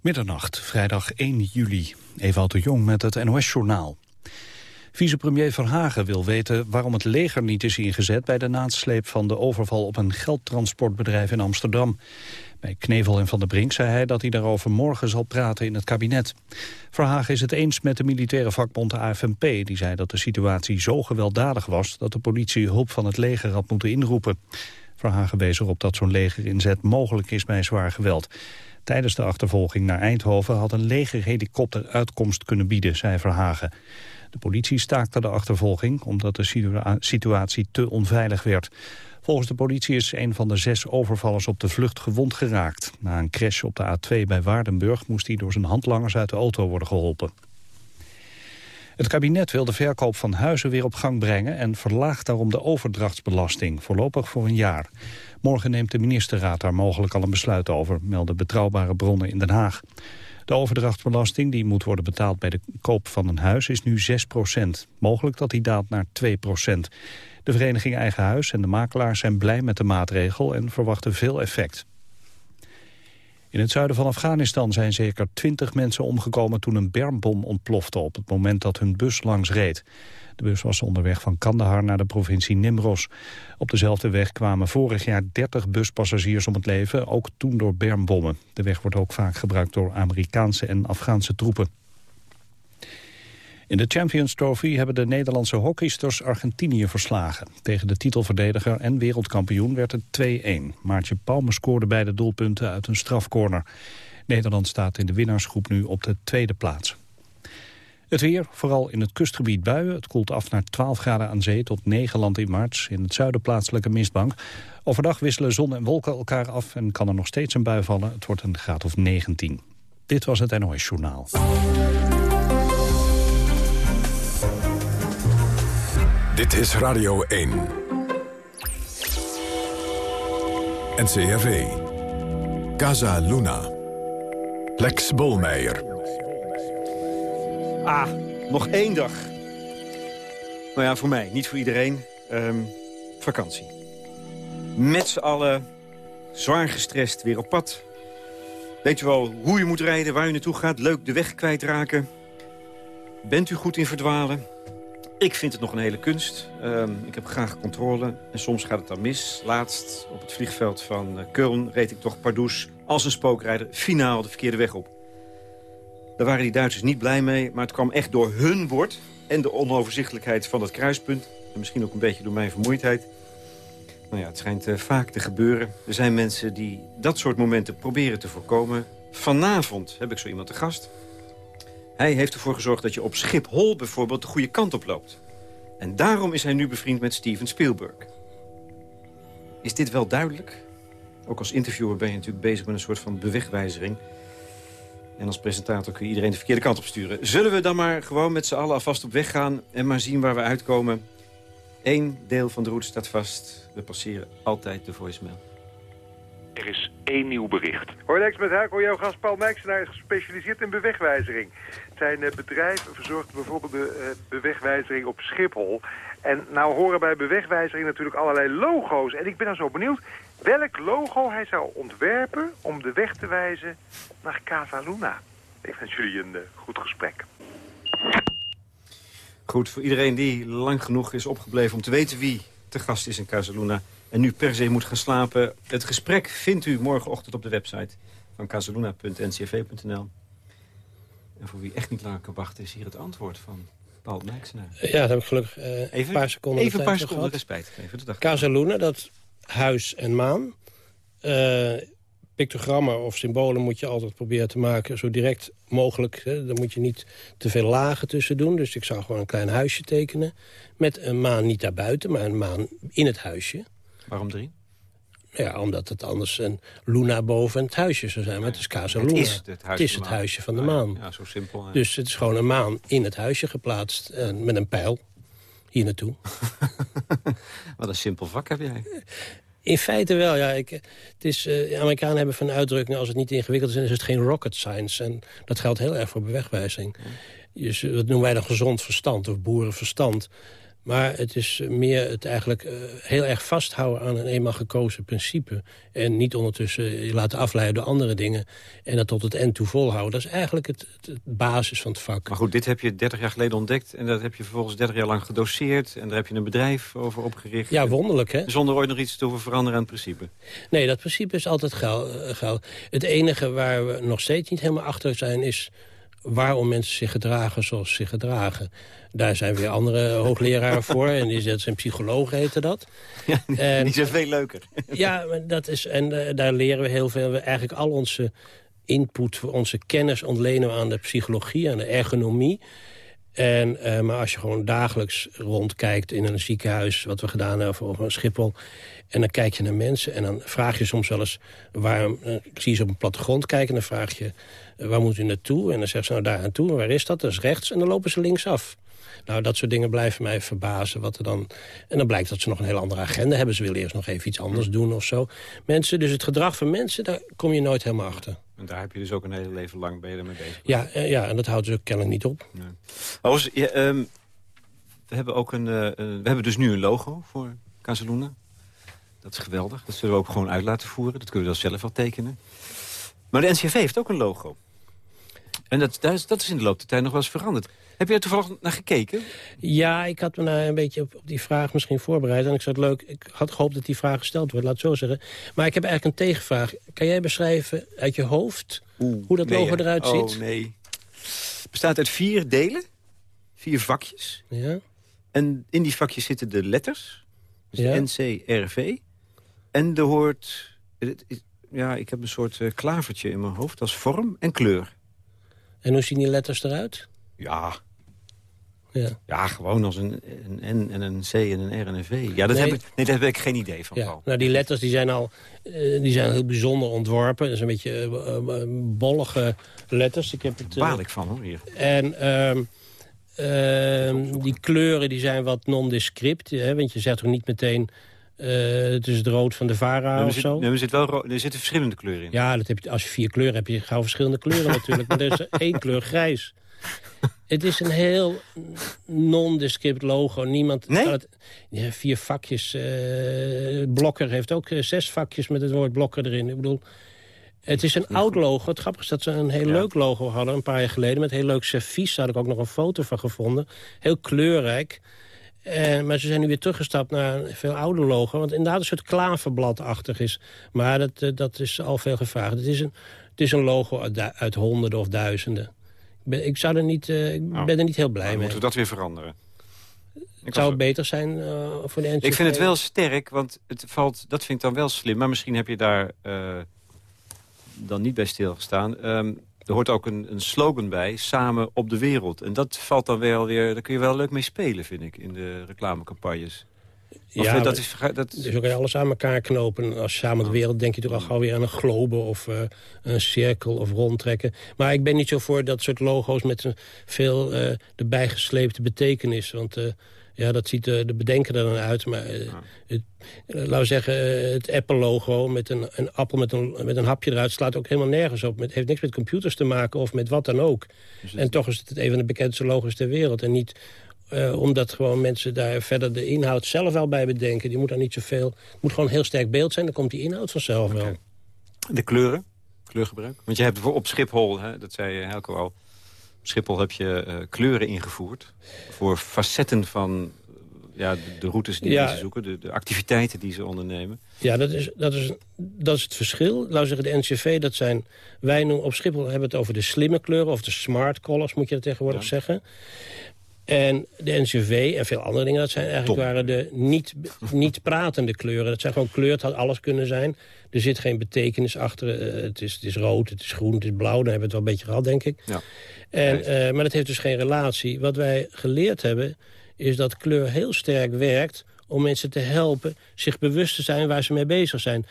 Middernacht, vrijdag 1 juli. Ewout de Jong met het NOS-journaal. Vicepremier Verhagen wil weten waarom het leger niet is ingezet... bij de nasleep van de overval op een geldtransportbedrijf in Amsterdam. Bij Knevel en Van der Brink zei hij dat hij daarover morgen zal praten in het kabinet. Verhagen is het eens met de militaire vakbond AFNP. Die zei dat de situatie zo gewelddadig was... dat de politie hulp van het leger had moeten inroepen. Verhagen wees erop dat zo'n legerinzet mogelijk is bij zwaar geweld. Tijdens de achtervolging naar Eindhoven had een legerhelikopter uitkomst kunnen bieden, zei Verhagen. De politie staakte de achtervolging omdat de situatie te onveilig werd. Volgens de politie is een van de zes overvallers op de vlucht gewond geraakt. Na een crash op de A2 bij Waardenburg moest hij door zijn handlangers uit de auto worden geholpen. Het kabinet wil de verkoop van huizen weer op gang brengen... en verlaagt daarom de overdrachtsbelasting, voorlopig voor een jaar. Morgen neemt de ministerraad daar mogelijk al een besluit over... melden betrouwbare bronnen in Den Haag. De overdrachtsbelasting die moet worden betaald bij de koop van een huis is nu 6 procent. Mogelijk dat die daalt naar 2 procent. De vereniging Eigen Huis en de makelaars zijn blij met de maatregel en verwachten veel effect. In het zuiden van Afghanistan zijn zeker twintig mensen omgekomen toen een bermbom ontplofte op het moment dat hun bus langs reed. De bus was onderweg van Kandahar naar de provincie Nimros. Op dezelfde weg kwamen vorig jaar 30 buspassagiers om het leven, ook toen door bermbommen. De weg wordt ook vaak gebruikt door Amerikaanse en Afghaanse troepen. In de Champions Trophy hebben de Nederlandse hockeysters Argentinië verslagen. Tegen de titelverdediger en wereldkampioen werd het 2-1. Maartje Palme scoorde beide doelpunten uit een strafcorner. Nederland staat in de winnaarsgroep nu op de tweede plaats. Het weer, vooral in het kustgebied buien. Het koelt af naar 12 graden aan zee tot 9 land in maart. In het zuiden plaatselijke mistbank. Overdag wisselen zon en wolken elkaar af en kan er nog steeds een bui vallen. Het wordt een graad of 19. Dit was het NOS Journaal. Dit is Radio 1. NCRV. Casa Luna. Lex Bolmeijer. Ah, nog één dag. Nou ja, voor mij, niet voor iedereen. Ehm, vakantie. Met z'n allen, zwaar gestrest, weer op pad. Weet u wel hoe je moet rijden, waar u naartoe gaat, leuk de weg kwijtraken. Bent u goed in verdwalen? Ik vind het nog een hele kunst. Ehm, ik heb graag controle en soms gaat het dan mis. Laatst op het vliegveld van uh, Köln reed ik toch Pardoes als een spookrijder finaal de verkeerde weg op. Daar waren die Duitsers niet blij mee, maar het kwam echt door hun bord... en de onoverzichtelijkheid van het kruispunt. En misschien ook een beetje door mijn vermoeidheid. Nou ja, het schijnt uh, vaak te gebeuren. Er zijn mensen die dat soort momenten proberen te voorkomen. Vanavond heb ik zo iemand te gast. Hij heeft ervoor gezorgd dat je op Schiphol bijvoorbeeld de goede kant op loopt. En daarom is hij nu bevriend met Steven Spielberg. Is dit wel duidelijk? Ook als interviewer ben je natuurlijk bezig met een soort van bewegwijzering. En als presentator kun je iedereen de verkeerde kant op sturen. Zullen we dan maar gewoon met z'n allen alvast op weg gaan... en maar zien waar we uitkomen? Eén deel van de route staat vast. We passeren altijd de voicemail. Er is één nieuw bericht. Hoi Lex, met Huiko, jouw gast Paul Mijksenaar is gespecialiseerd in bewegwijzering. Zijn uh, bedrijf verzorgt bijvoorbeeld de uh, bewegwijzering op Schiphol. En nou horen bij bewegwijzering natuurlijk allerlei logo's. En ik ben dan zo benieuwd welk logo hij zou ontwerpen om de weg te wijzen naar Casa Luna. Ik wens jullie een uh, goed gesprek. Goed, voor iedereen die lang genoeg is opgebleven om te weten wie te gast is in Casa Luna en nu per se moet gaan slapen. Het gesprek vindt u morgenochtend op de website van casaluna.ncv.nl. En voor wie echt niet langer kan wachten is hier het antwoord van Paul Mijksenaar. Ja, dat heb ik gelukkig uh, even, een paar seconden Even een paar seconden respect geven. Casaluna, dat huis en maan. Uh, pictogrammen of symbolen moet je altijd proberen te maken zo direct mogelijk. Hè. Daar moet je niet te veel lagen tussen doen. Dus ik zou gewoon een klein huisje tekenen. Met een maan niet daarbuiten, maar een maan in het huisje. Waarom drie? Ja, omdat het anders een Luna boven het huisje zou zijn. Maar het is Casa Luna. Het is het, het, is het huisje van de maan. Ja, zo simpel. Ja. Dus het is gewoon een maan in het huisje geplaatst. En eh, met een pijl hier naartoe. Wat een simpel vak heb jij. In feite wel, ja. Ik, het is, uh, Amerikanen hebben van uitdrukking... als het niet ingewikkeld is, is het geen rocket science. En dat geldt heel erg voor bewegwijzing. Dus dat noemen wij dan gezond verstand of boerenverstand. Maar het is meer het eigenlijk uh, heel erg vasthouden aan een eenmaal gekozen principe. En niet ondertussen je laten afleiden door andere dingen. En dat tot het eind toe volhouden. Dat is eigenlijk het, het, basis van het vak. Maar goed, dit heb je 30 jaar geleden ontdekt. En dat heb je vervolgens 30 jaar lang gedoseerd. En daar heb je een bedrijf over opgericht. Ja, wonderlijk hè. Zonder ooit nog iets te hoeven veranderen aan het principe. Nee, dat principe is altijd geil. Het enige waar we nog steeds niet helemaal achter zijn is waarom mensen zich gedragen zoals ze zich gedragen. Daar zijn weer andere hoogleraren voor. En die, dat zijn psychologen, heten dat. Ja, en, die zijn veel leuker. Ja, dat is, en uh, daar leren we heel veel. We eigenlijk al onze input, onze kennis ontlenen we aan de psychologie, aan de ergonomie. En, uh, maar als je gewoon dagelijks rondkijkt in een ziekenhuis... wat we gedaan hebben voor een Schiphol... en dan kijk je naar mensen en dan vraag je soms wel eens... waarom, uh, ik zie ze op een plattegrond kijken en dan vraag je... waar moet u naartoe? En dan zeggen ze nou daar naartoe. Waar is dat? Dat is rechts. En dan lopen ze linksaf. Nou, dat soort dingen blijven mij verbazen. Wat er dan... En dan blijkt dat ze nog een hele andere agenda hebben. Ze willen eerst nog even iets anders doen of zo. Mensen, dus het gedrag van mensen, daar kom je nooit helemaal achter. En daar heb je dus ook een hele leven lang ben je mee bezig. Ja, eh, ja, en dat houdt dus ook kennelijk niet op. Nee. Ja, um, we hebben ook een, uh, we hebben dus nu een logo voor Casaluna. Dat is geweldig. Dat zullen we ook gewoon uit laten voeren. Dat kunnen we dan zelf wel tekenen. Maar de NCV heeft ook een logo. En dat, dat is in de loop der tijd nog wel eens veranderd. Heb je er toevallig naar gekeken? Ja, ik had me daar een beetje op, die vraag misschien voorbereid. En ik zou het leuk, ik had gehoopt dat die vraag gesteld wordt, laat het zo zeggen. Maar ik heb eigenlijk een tegenvraag. Kan jij beschrijven uit je hoofd hoe dat logo eruit oh, ziet? Oh nee. Het bestaat uit vier delen. Vier vakjes. Ja. En in die vakjes zitten de letters. Dus ja. NC, RV. En er hoort... Ja, ik heb een soort uh, klavertje in mijn hoofd als vorm en kleur. En hoe zien die letters eruit? Ja, ja. ja, gewoon als een, een N en een C en een R en een V. Ja, dat, heb, ik, nee, daar heb ik geen idee van. Ja. Nou, die letters die zijn al uh, die zijn heel bijzonder ontworpen. Dat is een beetje uh, bollige letters. Ik heb het, uh, Baal ik van, hoor, hier. En uh, die kleuren die zijn wat nondescript. Hè, want je zegt toch niet meteen... het is het rood van de Vara of zit, zo. Nee, er, zit wel, er zitten verschillende kleuren in. Ja, dat heb je, als je vier kleuren hebt, heb je gauw verschillende kleuren natuurlijk. Maar er is één kleur grijs. Het is een heel nondescript logo. Niemand nee? het, ja, vier vakjes. Uh, Blokker heeft ook uh, zes vakjes met het woord Blokker erin. Ik bedoel, het is een oud logo. Het grappige is dat ze een heel ja. leuk logo hadden een paar jaar geleden. Met heel leuk servies. Daar had ik ook nog een foto van gevonden. Heel kleurrijk. Uh, maar ze zijn nu weer teruggestapt naar een veel ouder logo. Want inderdaad een soort klaverbladachtig is. Maar dat, uh, dat is al veel gevraagd. Het is een, het is een logo uit, uit honderden of duizenden. Ik ben, ik zou er niet, uh, ik oh. ben er niet heel blij mee. Moeten we dat weer veranderen? Ik zou het beter zijn uh, voor de NCV? Ik vind het wel sterk, want het valt, dat vind ik dan wel slim. Maar misschien heb je daar uh, dan niet bij stilgestaan. Um, er hoort ook een, een, slogan bij, samen op de wereld. En dat valt dan wel weer, daar kun je wel leuk mee spelen, vind ik, in de reclamecampagnes. Of ja, dat is, dat... Dus ook kan je alles aan elkaar knopen. Als samen de wereld denk je toch al gauw weer aan een globe of uh, een cirkel of rondtrekken. Maar ik ben niet zo voor dat soort logo's met veel uh, de bijgesleepte betekenis. Want uh, ja, dat ziet de, de bedenker er dan uit. Maar ja. het, laten we zeggen, het Apple-logo met een, een appel met een, met een hapje eruit... slaat ook helemaal nergens op. Het heeft niks met computers te maken of met wat dan ook. Dus en toch is het een van de bekendste logo's ter wereld. En niet uh, omdat gewoon mensen daar verder de inhoud zelf wel bij bedenken. Die moet daar niet zoveel... Het moet gewoon een heel sterk beeld zijn. Dan komt die inhoud vanzelf okay. wel. De kleuren? Kleurgebruik? Want je hebt op Schiphol, hè, dat zei Helco al... Op Schiphol heb je uh, kleuren ingevoerd. Voor facetten van ja, de, de routes die ja. ze zoeken. De, de, activiteiten die ze ondernemen. Ja, dat is, dat is, dat is het verschil. Laten we zeggen, de NCV, dat zijn... Wij noemen op Schiphol hebben het over de slimme kleuren... of de smart colors, moet je dat tegenwoordig ja. zeggen. En de NCV en veel andere dingen, dat zijn eigenlijk waren de niet, niet pratende kleuren. Dat zijn gewoon kleur, het had alles kunnen zijn. Er zit geen betekenis achter. Uh, het, is, het is rood, het is groen, het is blauw. Dan hebben we het wel een beetje gehad, denk ik. Ja. En, uh, maar dat heeft dus geen relatie. Wat wij geleerd hebben, is dat kleur heel sterk werkt... om mensen te helpen zich bewust te zijn waar ze mee bezig zijn.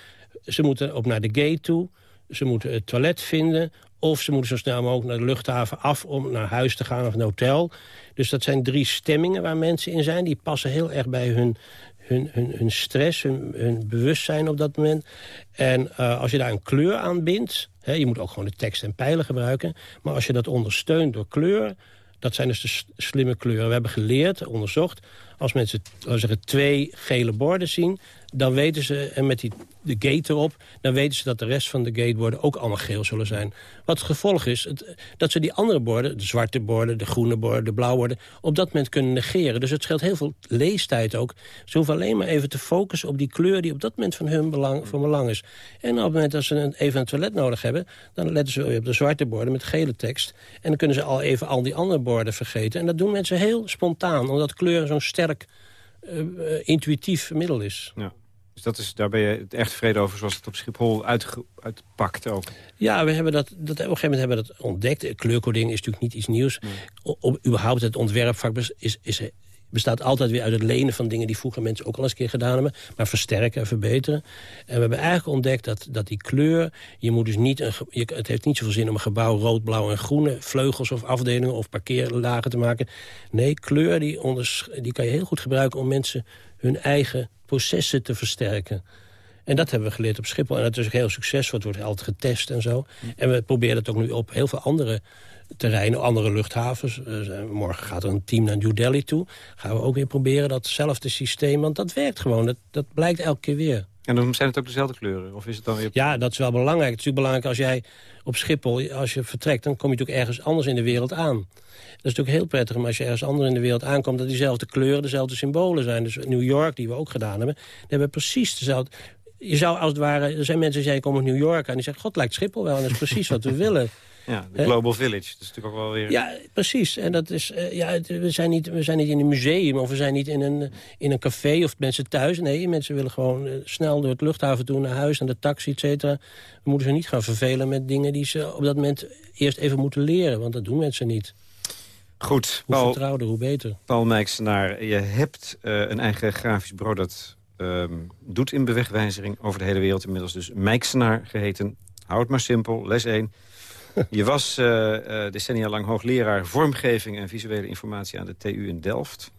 Ze moeten op naar de gate toe. Ze moeten het toilet vinden. Of ze moeten zo snel mogelijk naar de luchthaven af om naar huis te gaan of een hotel. Dus dat zijn drie stemmingen waar mensen in zijn. Die passen heel erg bij hun, hun, hun, hun stress, hun, bewustzijn op dat moment. En uh, als je daar een kleur aan bindt... Hè, je moet ook gewoon de tekst en pijlen gebruiken... maar als je dat ondersteunt door kleur... dat zijn dus de slimme kleuren. We hebben geleerd, onderzocht... Als mensen zeggen, twee gele borden zien... dan weten ze, en met die, de gate erop... dan weten ze dat de rest van de gateborden ook allemaal geel zullen zijn. Wat het gevolg is, het, dat ze die andere borden... de zwarte borden, de groene borden, de blauwe borden... op dat moment kunnen negeren. Dus het scheelt heel veel leestijd ook. Ze hoeven alleen maar even te focussen op die kleur... die op dat moment van hun belang, van belang is. En op het moment dat ze even een toilet nodig hebben... dan letten ze op de zwarte borden met gele tekst. En dan kunnen ze al even al die andere borden vergeten. En dat doen mensen heel spontaan, omdat kleur zo'n sterk uh, intuïtief middel is. Ja. Dus dat is, daar ben je echt tevreden over zoals het op Schiphol uitpakt ook? Ja, we hebben dat, dat, op een gegeven moment hebben we dat ontdekt. Kleurcoding is natuurlijk niet iets nieuws. Nee. O, überhaupt het ontwerpvak is, is bestaat altijd weer uit het lenen van dingen... die vroeger mensen ook al eens een keer gedaan hebben. Maar versterken en verbeteren. En we hebben eigenlijk ontdekt dat, dat die kleur... Je moet dus niet een, je, het heeft niet zoveel zin om een gebouw rood, blauw en groene... vleugels of afdelingen of parkeerlagen te maken. Nee, kleur die, onders, die kan je heel goed gebruiken... om mensen hun eigen processen te versterken. En dat hebben we geleerd op Schiphol. En dat is ook heel succesvol. Het wordt altijd getest en zo. En we proberen het ook nu op heel veel andere terreinen, andere luchthavens. Uh, morgen gaat er een team naar New Delhi toe. Gaan we ook weer proberen datzelfde systeem. Want dat werkt gewoon. Dat, dat blijkt elke keer weer. En dan zijn het ook dezelfde kleuren? Of is het dan weer... Ja, dat is wel belangrijk. Het is natuurlijk belangrijk als jij op Schiphol, als je vertrekt... dan kom je natuurlijk ergens anders in de wereld aan. Dat is natuurlijk heel prettig, maar als je ergens anders in de wereld aankomt... dat diezelfde kleuren, dezelfde symbolen zijn. Dus New York, die we ook gedaan hebben... die hebben precies dezelfde... Je zou als het ware... Er zijn mensen die zeggen, kom uit New York... en die zeggen, god, lijkt Schiphol wel. En dat is precies wat we willen. Ja, de Global Village. Dat is natuurlijk ook wel weer... Ja, precies. En dat is, uh, ja, we, zijn niet, we zijn niet in een museum of we zijn niet in een, in een café of mensen thuis. Nee, mensen willen gewoon uh, snel door het luchthaven toe naar huis, naar de taxi, et cetera. We moeten ze niet gaan vervelen met dingen die ze op dat moment eerst even moeten leren. Want dat doen mensen niet. Goed. Hoe Paul, vertrouwder, hoe beter. Paul Mijksenaar, je hebt uh, een eigen grafisch bureau dat um, doet in bewegwijzering over de hele wereld. Inmiddels dus Mijksenaar geheten. Houd het maar simpel. Les 1. Je was uh, uh, decennia lang hoogleraar vormgeving en visuele informatie aan de TU in Delft.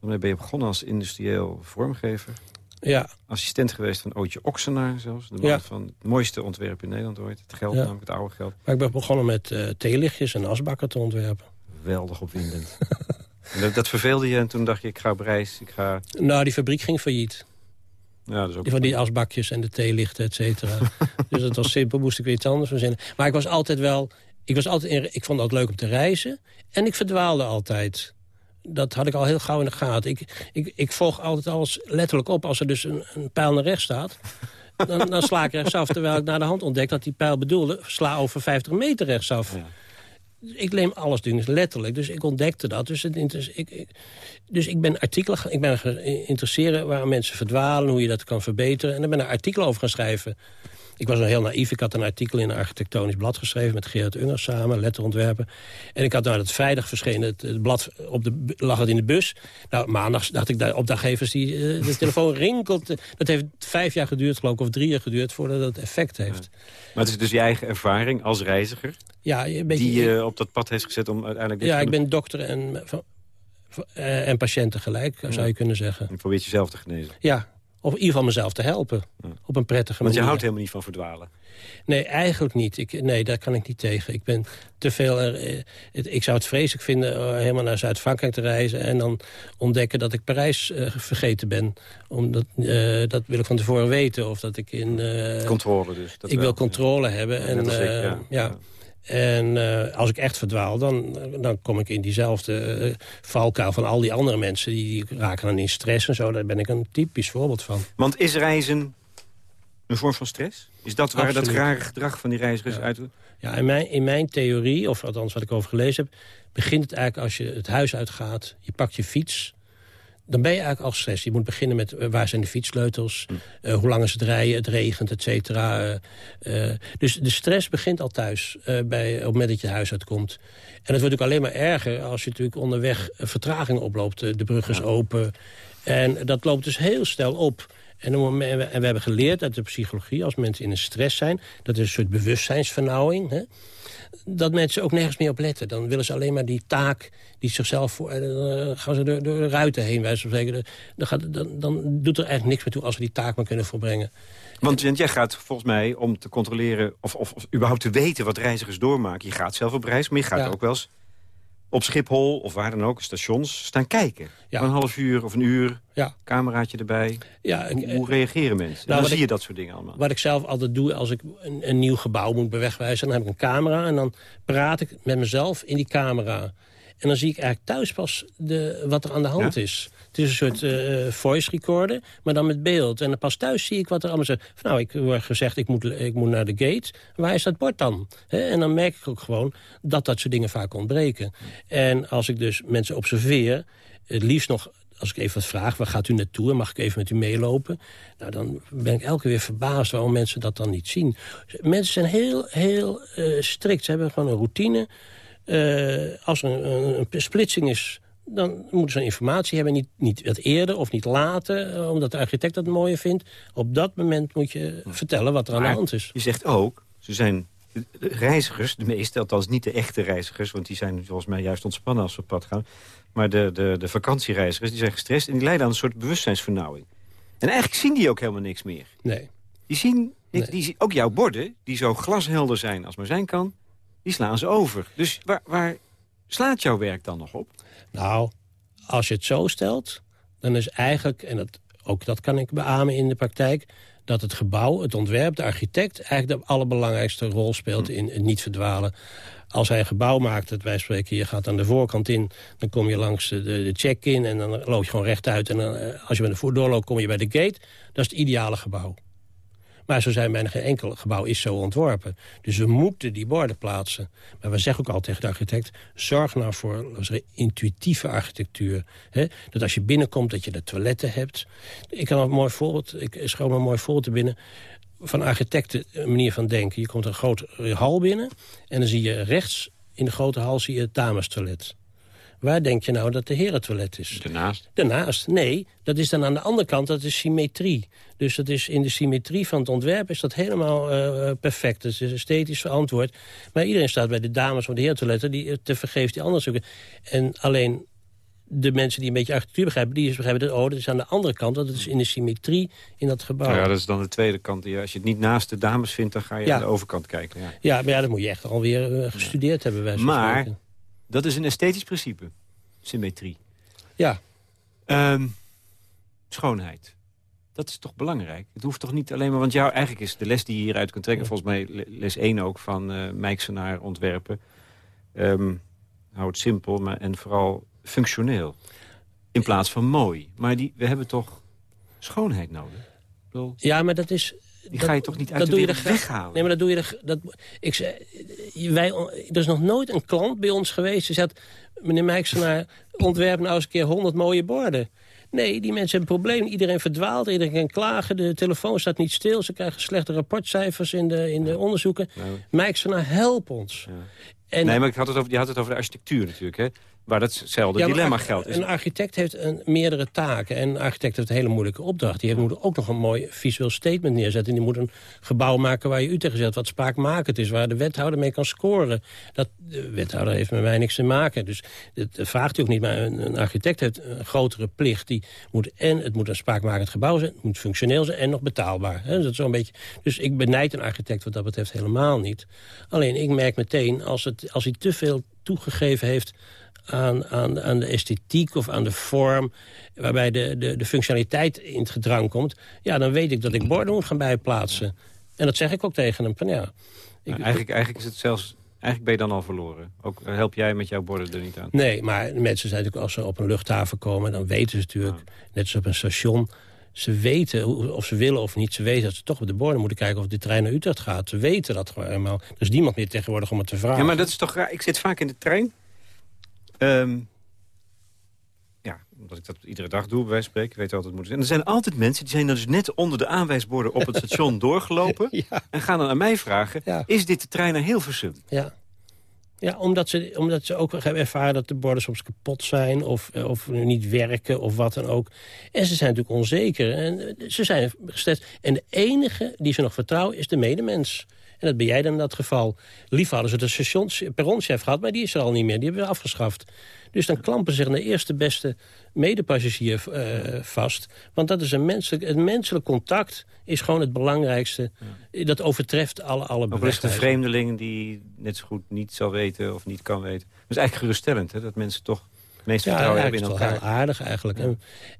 Daarmee ben je begonnen als industrieel vormgever. Ja. Assistent geweest van Ootje Oxenaar zelfs. De man ja. van het mooiste ontwerp in Nederland ooit. Het geld, ja. namelijk het oude geld. Maar ik ben begonnen met uh, theelichtjes en asbakken te ontwerpen. Geweldig opwindend. dat, dat verveelde je en toen dacht je, ik ga op reis. Ik ga... Nou, die fabriek ging failliet. Ja, dat is ook van die asbakjes en de theelichten, et cetera. dus dat was simpel, moest ik weer iets anders verzinnen. Maar ik was altijd wel... Ik, was altijd in, ik vond het leuk om te reizen. En ik verdwaalde altijd. Dat had ik al heel gauw in de gaten. Ik, ik, ik volg altijd alles letterlijk op. Als er dus een, een pijl naar rechts staat... Dan, dan sla ik rechtsaf, terwijl ik naar de hand ontdek dat die pijl bedoelde... sla over 50 meter rechtsaf. Ja ik neem alles doen, letterlijk. Dus ik ontdekte dat. Dus, het, ik, ik, dus ik ben artikelen, ik ben geïnteresseerd waar mensen verdwalen, hoe je dat kan verbeteren. En dan ben ik artikelen over gaan schrijven. Ik was nog heel naïef. Ik had een artikel in een architectonisch blad geschreven... met Gerard Unger samen, letterontwerpen. En ik had nou het vrijdag verschenen, het, het, blad op de, lag het in de bus. Nou, maandag dacht ik, de opdrachtgevers, die, uh, de telefoon rinkelt. Dat heeft vijf jaar geduurd, geloof ik, of drie jaar geduurd... voordat het effect heeft. Maar het is dus je eigen ervaring als reiziger... Ja, een beetje, die je op dat pad heeft gezet om uiteindelijk... Dit ja, ik ben dokter en, en patiënt tegelijk, zou je kunnen zeggen. Je probeert jezelf te genezen. Ja, of in ieder geval mezelf te helpen. Ja. Op een prettige Want manier. je houdt helemaal niet van verdwalen. Nee, eigenlijk niet. Ik, nee, daar kan ik niet tegen. Ik ben te veel... Er, het, ik zou het vreselijk vinden helemaal naar Zuid-Frankrijk te reizen... en dan ontdekken dat ik Parijs uh, vergeten ben. Omdat, uh, dat wil ik van tevoren weten. Of dat ik in... controle dus. Dat ik wel, wil controle ja. hebben. en, ik, ja. ja. En uh, als ik echt verdwaal, dan, dan kom ik in diezelfde uh, valkuil van al die andere mensen. Die, die raken dan in stress en zo. Daar ben ik een typisch voorbeeld van. Want is reizen een vorm van stress? Is dat waar Absoluut. dat rare gedrag van die reizigers ja. uit... Ja, in mijn, in mijn theorie, of althans wat ik over gelezen heb... begint het eigenlijk als je het huis uitgaat, je pakt je fiets dan ben je eigenlijk al stress. Je moet beginnen met uh, waar zijn de fietssleutels, uh, hoe lang is het rijden, het regent, et cetera. Uh, dus de stress begint al thuis bij, op het moment dat je huis uitkomt. En het wordt ook alleen maar erger als je natuurlijk onderweg vertraging oploopt. de brug is ja. open. En dat loopt dus heel snel op. En, en, we, en we hebben geleerd uit de psychologie, als mensen in een stress zijn... dat is een soort bewustzijnsvernauwing... Hè, dat mensen ook nergens meer op letten. Dan willen ze alleen maar die taak die zichzelf voor... Dan gaan ze door, door de ruiten heen, wijze van spreken. Dan, gaat, dan, dan doet er eigenlijk niks meer toe als we die taak maar kunnen volbrengen. Want, want jij gaat volgens mij om te controleren... Of, of, of, überhaupt te weten wat reizigers doormaken. Je gaat zelf op reis, maar je gaat ja. ook wel eens op Schiphol of waar dan ook, stations, staan kijken. Ja. Een half uur of een uur, Ja. cameraatje erbij. Ja, Hoe, hoe reageren mensen? Nou, dan zie ik- je dat soort dingen allemaal. Wat ik zelf altijd doe als ik een, een nieuw gebouw moet bewegwijzen... dan heb ik een camera en dan praat ik met mezelf in die camera. En dan zie ik eigenlijk thuis pas de, wat er aan de hand Ja? is. Het is een soort eh, voice recorder, maar dan met beeld. En dan pas thuis zie ik wat er allemaal zegt. Van, nou, ik word gezegd, ik moet, ik moet naar de gate. Waar is dat bord dan? En dan merk ik ook gewoon dat dat soort dingen vaak ontbreken. En als ik dus mensen observeer, het liefst nog als ik even wat vraag, waar gaat u naartoe? En mag ik even met u meelopen? Nou, dan ben ik elke keer weer verbaasd waarom mensen dat dan niet zien. Mensen zijn heel, heel eh, strikt. Ze hebben gewoon een routine. Eh, als er een, een, een splitsing is, dan moeten ze informatie hebben. Niet, niet wat eerder of niet later, eh, omdat de architect dat mooier vindt. Op dat moment moet je vertellen wat er aan de hand is. Je zegt ook, ze zijn reizigers, de meeste, althans niet de echte reizigers... want die zijn volgens mij juist ontspannen als ze op pad gaan... maar de, de, de vakantiereizigers, die zijn gestrest... en die leiden aan een soort bewustzijnsvernauwing. En eigenlijk zien die ook helemaal niks meer. Nee. Die zien, Nee. die zien ook jouw borden, die zo glashelder zijn als maar zijn kan... die slaan ze over. Dus waar, waar slaat jouw werk dan nog op? Nou, als je het zo stelt, dan is eigenlijk... en dat, ook dat kan ik beamen in de praktijk... dat het gebouw, het ontwerp, de architect... eigenlijk de allerbelangrijkste rol speelt in het niet verdwalen. Als hij een gebouw maakt, dat wij spreken, je gaat aan de voorkant in... dan kom je langs de, de check-in en dan loop je gewoon rechtuit... en dan, eh, als je bij de voordeur loopt, kom je bij de gate. Dat is het ideale gebouw. Maar zo zijn bijna geen enkel gebouw is zo ontworpen. Dus we moeten die borden plaatsen. Maar we zeggen ook al tegen de architect... zorg nou voor zeggen, intuïtieve architectuur. Dat als je binnenkomt, dat je de toiletten hebt. Ik kan een mooi voorbeeld, ik schouw me een mooi voorbeeld te binnen... van architecten een manier van denken. Je komt een grote hal binnen... en dan zie je rechts in de grote hal zie je het damestoilet. Waar denk je nou dat de herentoilet is? Daarnaast. Daarnaast, nee, dat is dan aan de andere kant, dat is symmetrie. Dus dat is in de symmetrie van het ontwerp is dat helemaal eh, perfect. Het is esthetisch verantwoord. Maar iedereen staat bij de dames of de herentoiletten... die eh, te vergeefs die anders zoeken. En alleen de mensen die een beetje architectuur begrijpen... die begrijpen dat, oh, dat is aan de andere kant. Dat het is in de symmetrie in dat gebouw. Nou ja, dat is dan de tweede kant. Ja, als je het niet naast de dames vindt, dan ga je Ja. aan de overkant kijken. Ja. Ja, maar ja, dat moet je echt alweer eh, gestudeerd hebben. Wij Maar- Dat is een esthetisch principe. Symmetrie. Ja, Ehm, schoonheid. Dat is toch belangrijk? Het hoeft toch niet alleen maar... Want jou, eigenlijk is de les die je hieruit kunt trekken... volgens mij le- les 1 ook van eh Mijksenaar ontwerpen. Ehm, hou het simpel maar, en vooral functioneel. In plaats van mooi. Maar die, we hebben toch schoonheid nodig? Ja maar dat is... die dat- ga je toch niet uit dat de doe je er weghalen? Nee, maar dat doe je er... Dat, ik zei, wij, er is nog nooit een klant bij ons geweest... die zegt, meneer Mijksenaar, ontwerp nou eens een keer honderd mooie borden. Nee, die mensen hebben een probleem. Iedereen verdwaalt, iedereen kan klagen. De telefoon staat niet stil. Ze krijgen slechte rapportcijfers in de, in de onderzoeken. Nou, Mijksenaar, help ons. ja. En, Nee, maar ik had het over, je had het over de architectuur natuurlijk, hè? Waar datzelfde Ja, dilemma geldt. Is, Een architect heeft een, meerdere taken. En een architect heeft een hele moeilijke opdracht. Die heeft, moet ook nog een mooi visueel statement neerzetten. En die moet een gebouw maken waar je u tegen zet. Wat spraakmakend is. Waar de wethouder mee kan scoren. Dat, de wethouder heeft met mij niks te maken. Dus dat vraagt u ook niet. Maar een, een architect heeft een grotere plicht. Die moet en het moet een spraakmakend gebouw zijn. Het moet functioneel zijn en nog betaalbaar. Hè? Dat is zo'n beetje, dus ik benijd een architect wat dat betreft helemaal niet. Alleen ik merk meteen als, het, als hij te veel toegegeven heeft aan, aan, aan de esthetiek of aan de vorm... waarbij de, de, de functionaliteit in het gedrang komt... ja, dan weet ik dat ik borden moet gaan bijplaatsen. En dat zeg ik ook tegen hem. Van, ja, ik, Nou, eigenlijk, eigenlijk is het zelfs... Eigenlijk ben je dan al verloren. Ook eh, help jij met jouw borden er niet aan. Nee, maar de mensen zijn natuurlijk als ze op een luchthaven komen... dan weten ze natuurlijk, net als op een station... ze weten, of ze willen of niet... ze weten dat ze toch op de borden moeten kijken of de trein naar Utrecht gaat. Ze weten dat gewoon helemaal. Er is niemand meer tegenwoordig om het te vragen. Ja, maar dat is toch raar. Ik zit vaak in de trein. Ehm, ja, omdat ik dat iedere dag doe, bij wijze van spreken. Weet altijd moet En er zijn altijd mensen die zijn dan dus net onder de aanwijsborden op het station doorgelopen. Ja. En gaan dan aan mij vragen, Ja. is dit de trein naar Hilversum? Ja. Ja, omdat ze, omdat ze ook hebben ervaren dat de borden soms kapot zijn... Of, of niet werken of wat dan ook. En ze zijn natuurlijk onzeker. En ze zijn gestrest. En de enige die ze nog vertrouwen is de medemens. En dat ben jij dan in dat geval. Lief hadden ze de stations perronchef gehad, maar die is er al niet meer. Die hebben we afgeschaft. Dus dan klampen zich de eerste beste medepassagier uh, vast. Want dat is een menselijk, het menselijk contact is gewoon het belangrijkste. Dat overtreft alle, alle Ook is een vreemdeling die net zo goed niet zal weten of niet kan weten. Dat is eigenlijk geruststellend, hè? dat mensen toch meeste ja, vertrouwen hebben in elkaar. Ja, heel aardig eigenlijk.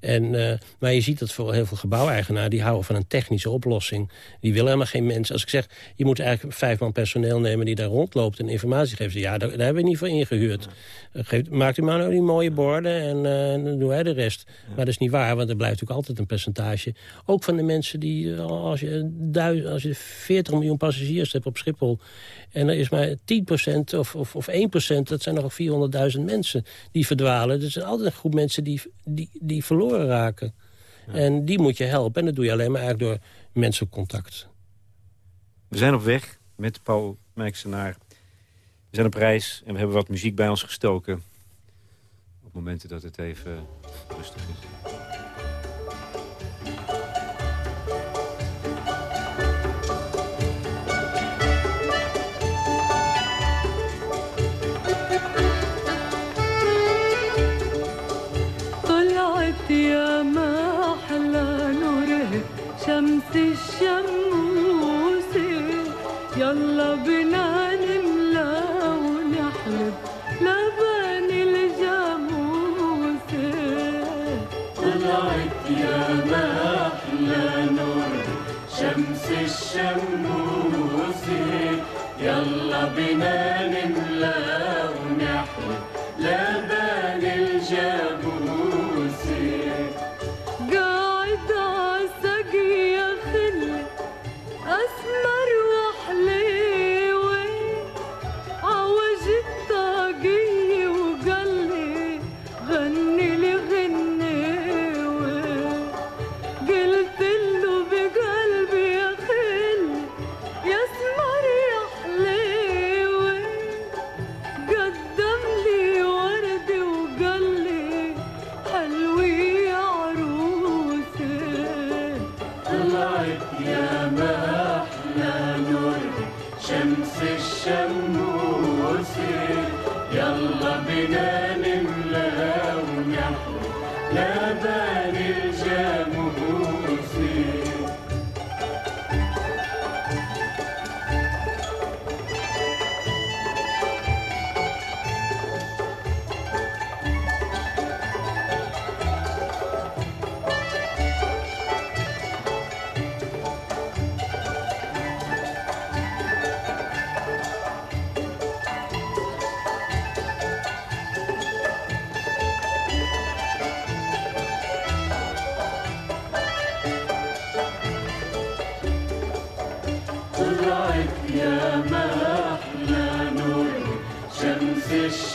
En, uh, maar je ziet dat voor heel veel gebouweigenaren... die houden van een technische oplossing. Die willen helemaal geen mensen. Als ik zeg, je moet eigenlijk vijf man personeel nemen... die daar rondloopt en informatie geeft. Ja, daar, daar hebben we niet voor ingehuurd. Geeft, maakt u maar nou die mooie borden en uh, dan doen wij de rest. Maar dat is niet waar, want er blijft natuurlijk altijd een percentage. Ook van de mensen die... Eh, als je, duizend, als je 40 miljoen passagiers hebt op Schiphol... en er is maar 10% of, of, of 1%, dat zijn nog 400.000 mensen die verdwalen. Er is altijd een groep mensen die, die, die verloren raken. En die moet je helpen. En dat doe je alleen maar eigenlijk door menselijk contact. We zijn op weg met Paul Mijksenaar we zijn op reis en we hebben wat muziek bij ons gestoken. Op momenten dat het even rustig is.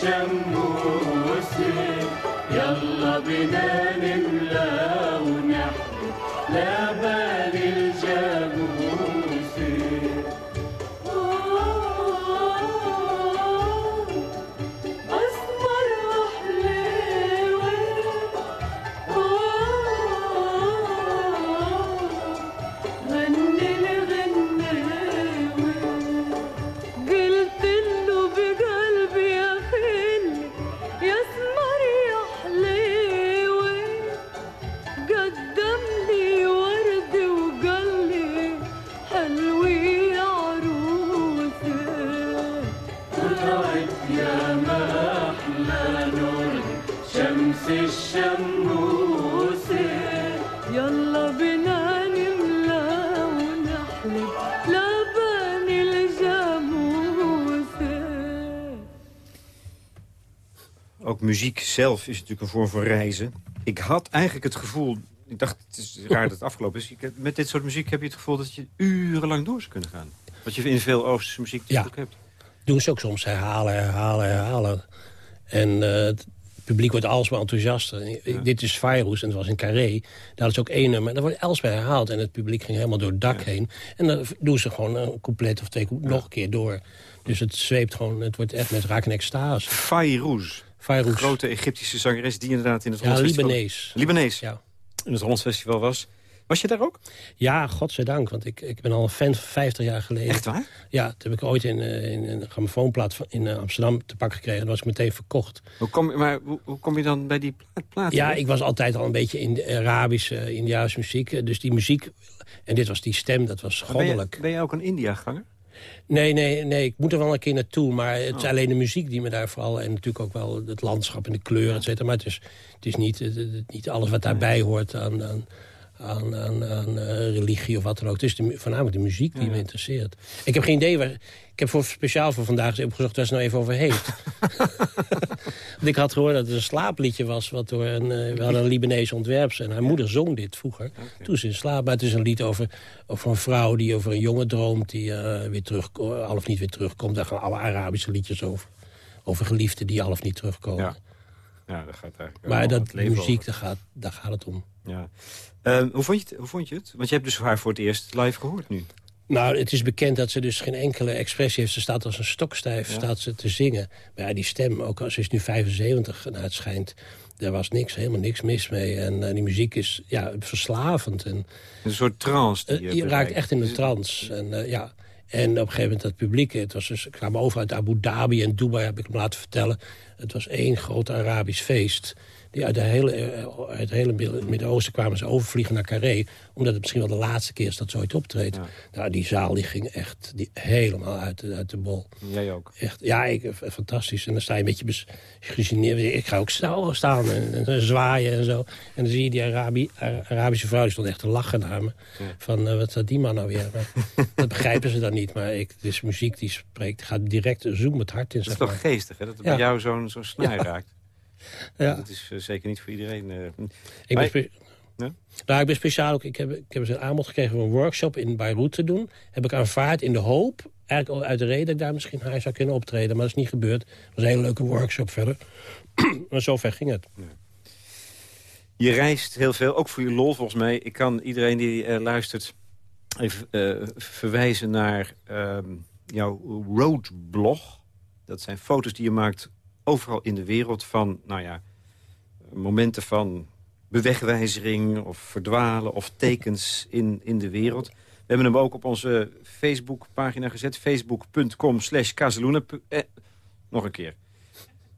الشمس يلا بنا. Zelf is natuurlijk een vorm van reizen. Ik had eigenlijk het gevoel... Ik dacht, het is raar dat het afgelopen is. Ik heb- met dit soort muziek heb je het gevoel dat je urenlang door zou kunnen gaan. Wat je in veel Oosterse muziek Ja. natuurlijk hebt. doen ze ook soms herhalen, herhalen, herhalen. En eh, het publiek wordt alsmaar enthousiaster. Dit is Virus en het was in Carré. Daar is ook één nummer. Dat wordt elsmaar herhaald. En het publiek ging helemaal door het dak heen. En dan doen ze gewoon een couplet of twee nog een keer door. Dus het zweept gewoon, het wordt echt met raak en extase. Fairouz, Virus. grote Egyptische zangeres... die inderdaad in het Ja, Libanees. Libanees. Ja. In het Hollands Festival was. Was je daar ook? Ja, godzijdank, want ik, ik ben al een fan van 50 jaar geleden. Echt waar? Ja, dat heb ik ooit in, eh, in een grammofoonplaat in eh, Amsterdam te pakken gekregen. Dat was ik meteen verkocht. Hoe kom, maar hoe, hoe kom je dan bij die plaat? Ja, ik was altijd al een beetje in de Arabische, Indiaanse muziek. eh, Dus die muziek, en dit was die stem, dat was Maar ben, je, goddelijk. ben je ook een India-ganger? Nee, nee, nee, ik moet er wel een keer naartoe. Maar het Oh. is alleen de muziek die me daar vooral... en natuurlijk ook wel het landschap en de kleur, et cetera. Maar het is, het is niet, het- het- niet alles wat daarbij hoort aan, aan, aan, aan, aan, eh, religie of wat dan ook. Het is de, voornamelijk de muziek die me interesseert. Ik heb geen idee waar... Ik heb voor, speciaal voor vandaag eens opgezocht waar ze nou even over heet. Want ik had gehoord dat het een slaapliedje was... wat door een, eh, we hadden een Libanese ontwerpster... en haar moeder zong dit vroeger. Toen ze in slaap. Maar het is een lied over, over een vrouw die over een jongen droomt... die eh, weer terug, al of niet weer terugkomt. Daar gaan alle Arabische liedjes over. Over geliefden die al of niet terugkomen. Ja. Ja, dat gaat eigenlijk Maar dat muziek, over. daar gaat, daar gaat het om. Ja. Ehm, hoe, vond je het, hoe vond je het? Want je hebt dus haar voor het eerst live gehoord nu. Nou, het is bekend dat ze dus geen enkele expressie heeft. Ze staat als een stokstijf staat ze te zingen. Maar ja, die stem, ook al ze is nu 75 naar het schijnt... daar was niks, helemaal niks mis mee. En eh, die muziek is ja, verslavend. En, Een soort trance. Die eh, je je raakt echt in een trance. En, eh, ja. en op een gegeven moment dat publiek... Het was dus, ik kwam over uit Abu Dhabi en Dubai, heb ik hem laten vertellen. Het was één groot Arabisch feest. Die uit, de hele, eh, uit het hele Midden- Midden-Oosten kwamen ze overvliegen naar Carré. Omdat het misschien wel de laatste keer is dat ze ooit optreedt. Nou, die zaal die ging echt die, helemaal uit de, uit de bol. Jij ook. Echt, ja, ik, eh, fantastisch. En dan sta je een beetje gegeneerd. Ik ga ook staan, staan en, en zwaaien en zo. En dan zie je die Arabi, Ara- Arabische vrouw, die stond echt te lachen naar me. Van, eh, wat staat die man nou weer? Maar, dat begrijpen ze dan niet. Maar ik, is muziek die spreekt. Gaat direct zoom het hart in, Dat is toch maar. geestig, hè? Dat het Ja. bij jou zo'n zo'n snaar Ja. raakt. Ja. Dat is eh, zeker niet voor iedereen. eh. Ik Maar- ben, Ja? nou, ik ben speciaal ook. Ik heb, ik heb eens een aanbod gekregen om een workshop in Beirut te doen. Heb ik aanvaard in de hoop, eigenlijk al uit de reden dat ik daar misschien haar zou kunnen optreden. Maar dat is niet gebeurd. Het was een hele leuke workshop verder. maar zover ging het. Je reist heel veel, ook voor je lol volgens mij. Ik kan iedereen die eh, luistert even verwijzen naar ehm, jouw roadblog. Dat zijn foto's die je maakt overal in de wereld van, nou ja, momenten van bewegwijzering of verdwalen of tekens in, in de wereld. We hebben hem ook op onze Facebookpagina gezet. Facebook.com slash. Eh, nog een keer.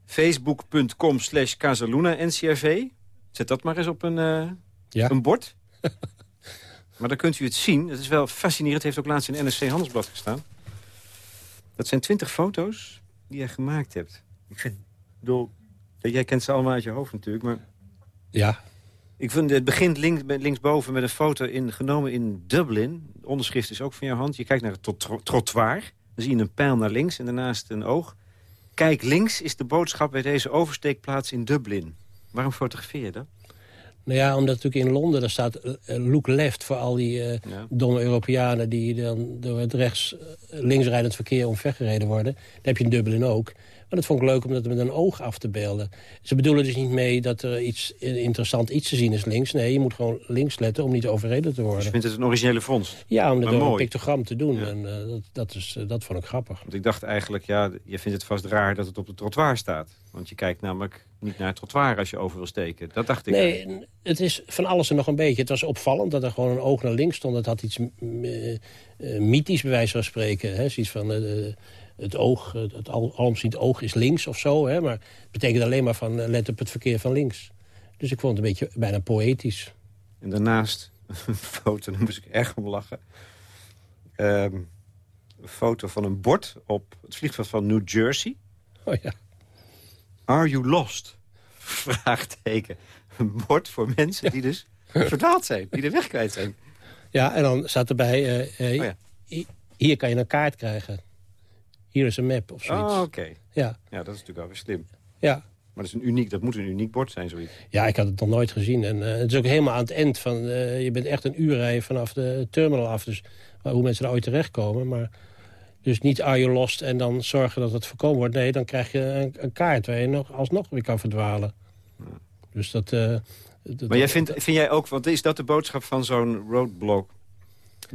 Facebook.com slash NCRV. Zet dat maar eens op een, eh, Ja. een bord. maar dan kunt u het zien. Het is wel fascinerend. Het heeft ook laatst in NSC Handelsblad gestaan. Dat zijn twintig foto's die jij gemaakt hebt. Ik vind, bedoel, jij kent ze allemaal uit je hoofd natuurlijk, maar... Ja, Ik vind het begint links, linksboven met een foto in, genomen in Dublin. Het onderschrift is ook van jouw hand. Je kijkt naar het trottoir. Dan zie je een pijl naar links en daarnaast een oog. Kijk links is de boodschap bij deze oversteekplaats in Dublin. Waarom fotografeer je dat? Nou ja, omdat natuurlijk in Londen, daar staat eh, look left voor al die eh, Ja. domme Europeanen die dan door het rechts, eh, linksrijdend verkeer omvergereden worden. Dat heb je in Dublin ook. Maar dat vond ik leuk om dat met een oog af te beelden. Ze bedoelen dus niet mee dat er iets interessant iets te zien is links. Nee, je moet gewoon links letten om niet overreden te Dus je worden. vindt het een originele vondst? Ja, om dat door een pictogram te doen. Ja. En eh, dat, dat, is, eh, dat vond ik grappig. Want ik dacht eigenlijk, ja, je vindt het vast raar dat het op het trottoir staat. Want je kijkt namelijk niet naar het trottoir als je over wil steken. Dat dacht ik. Nee, het is van alles en nog een beetje. Het was opvallend dat er gewoon een oog naar links stond. Dat had iets eh, mythisch, bij wijze van spreken. Hè? Zoiets van het oog, het, het al- alomziend oog is links of zo. Hè? Maar het betekent alleen maar van eh, let op het verkeer van links. Dus ik vond het een beetje bijna poëtisch. En daarnaast een foto, daar moest ik erg om lachen. Ehm, een foto van een bord op het vliegveld van New Jersey. Oh ja. Are you lost? Vraagteken. Een bord voor mensen die dus verdwaald zijn. Die de weg kwijt zijn. ja, en dan staat erbij, eh, eh, Oh ja. hi- hier kan je een kaart krijgen. Hier is een map of zoiets. Oh, oké. Ja, Ja, dat is natuurlijk wel weer slim. ja. Maar dat, is een uniek, dat moet een uniek bord zijn, zoiets. Ja, ik had het nog nooit gezien. En eh, het is ook helemaal aan het eind van... eh, je bent echt een uur rijden vanaf de terminal af. Dus waar- hoe mensen daar ooit terechtkomen. Maar dus niet are you lost en dan zorgen dat het voorkomen wordt. Nee, dan krijg je een, een kaart waar je nog, alsnog weer kan verdwalen. Dus dat... eh, Maar jij vindt, vind jij ook, want is dat de boodschap van zo'n roadblog...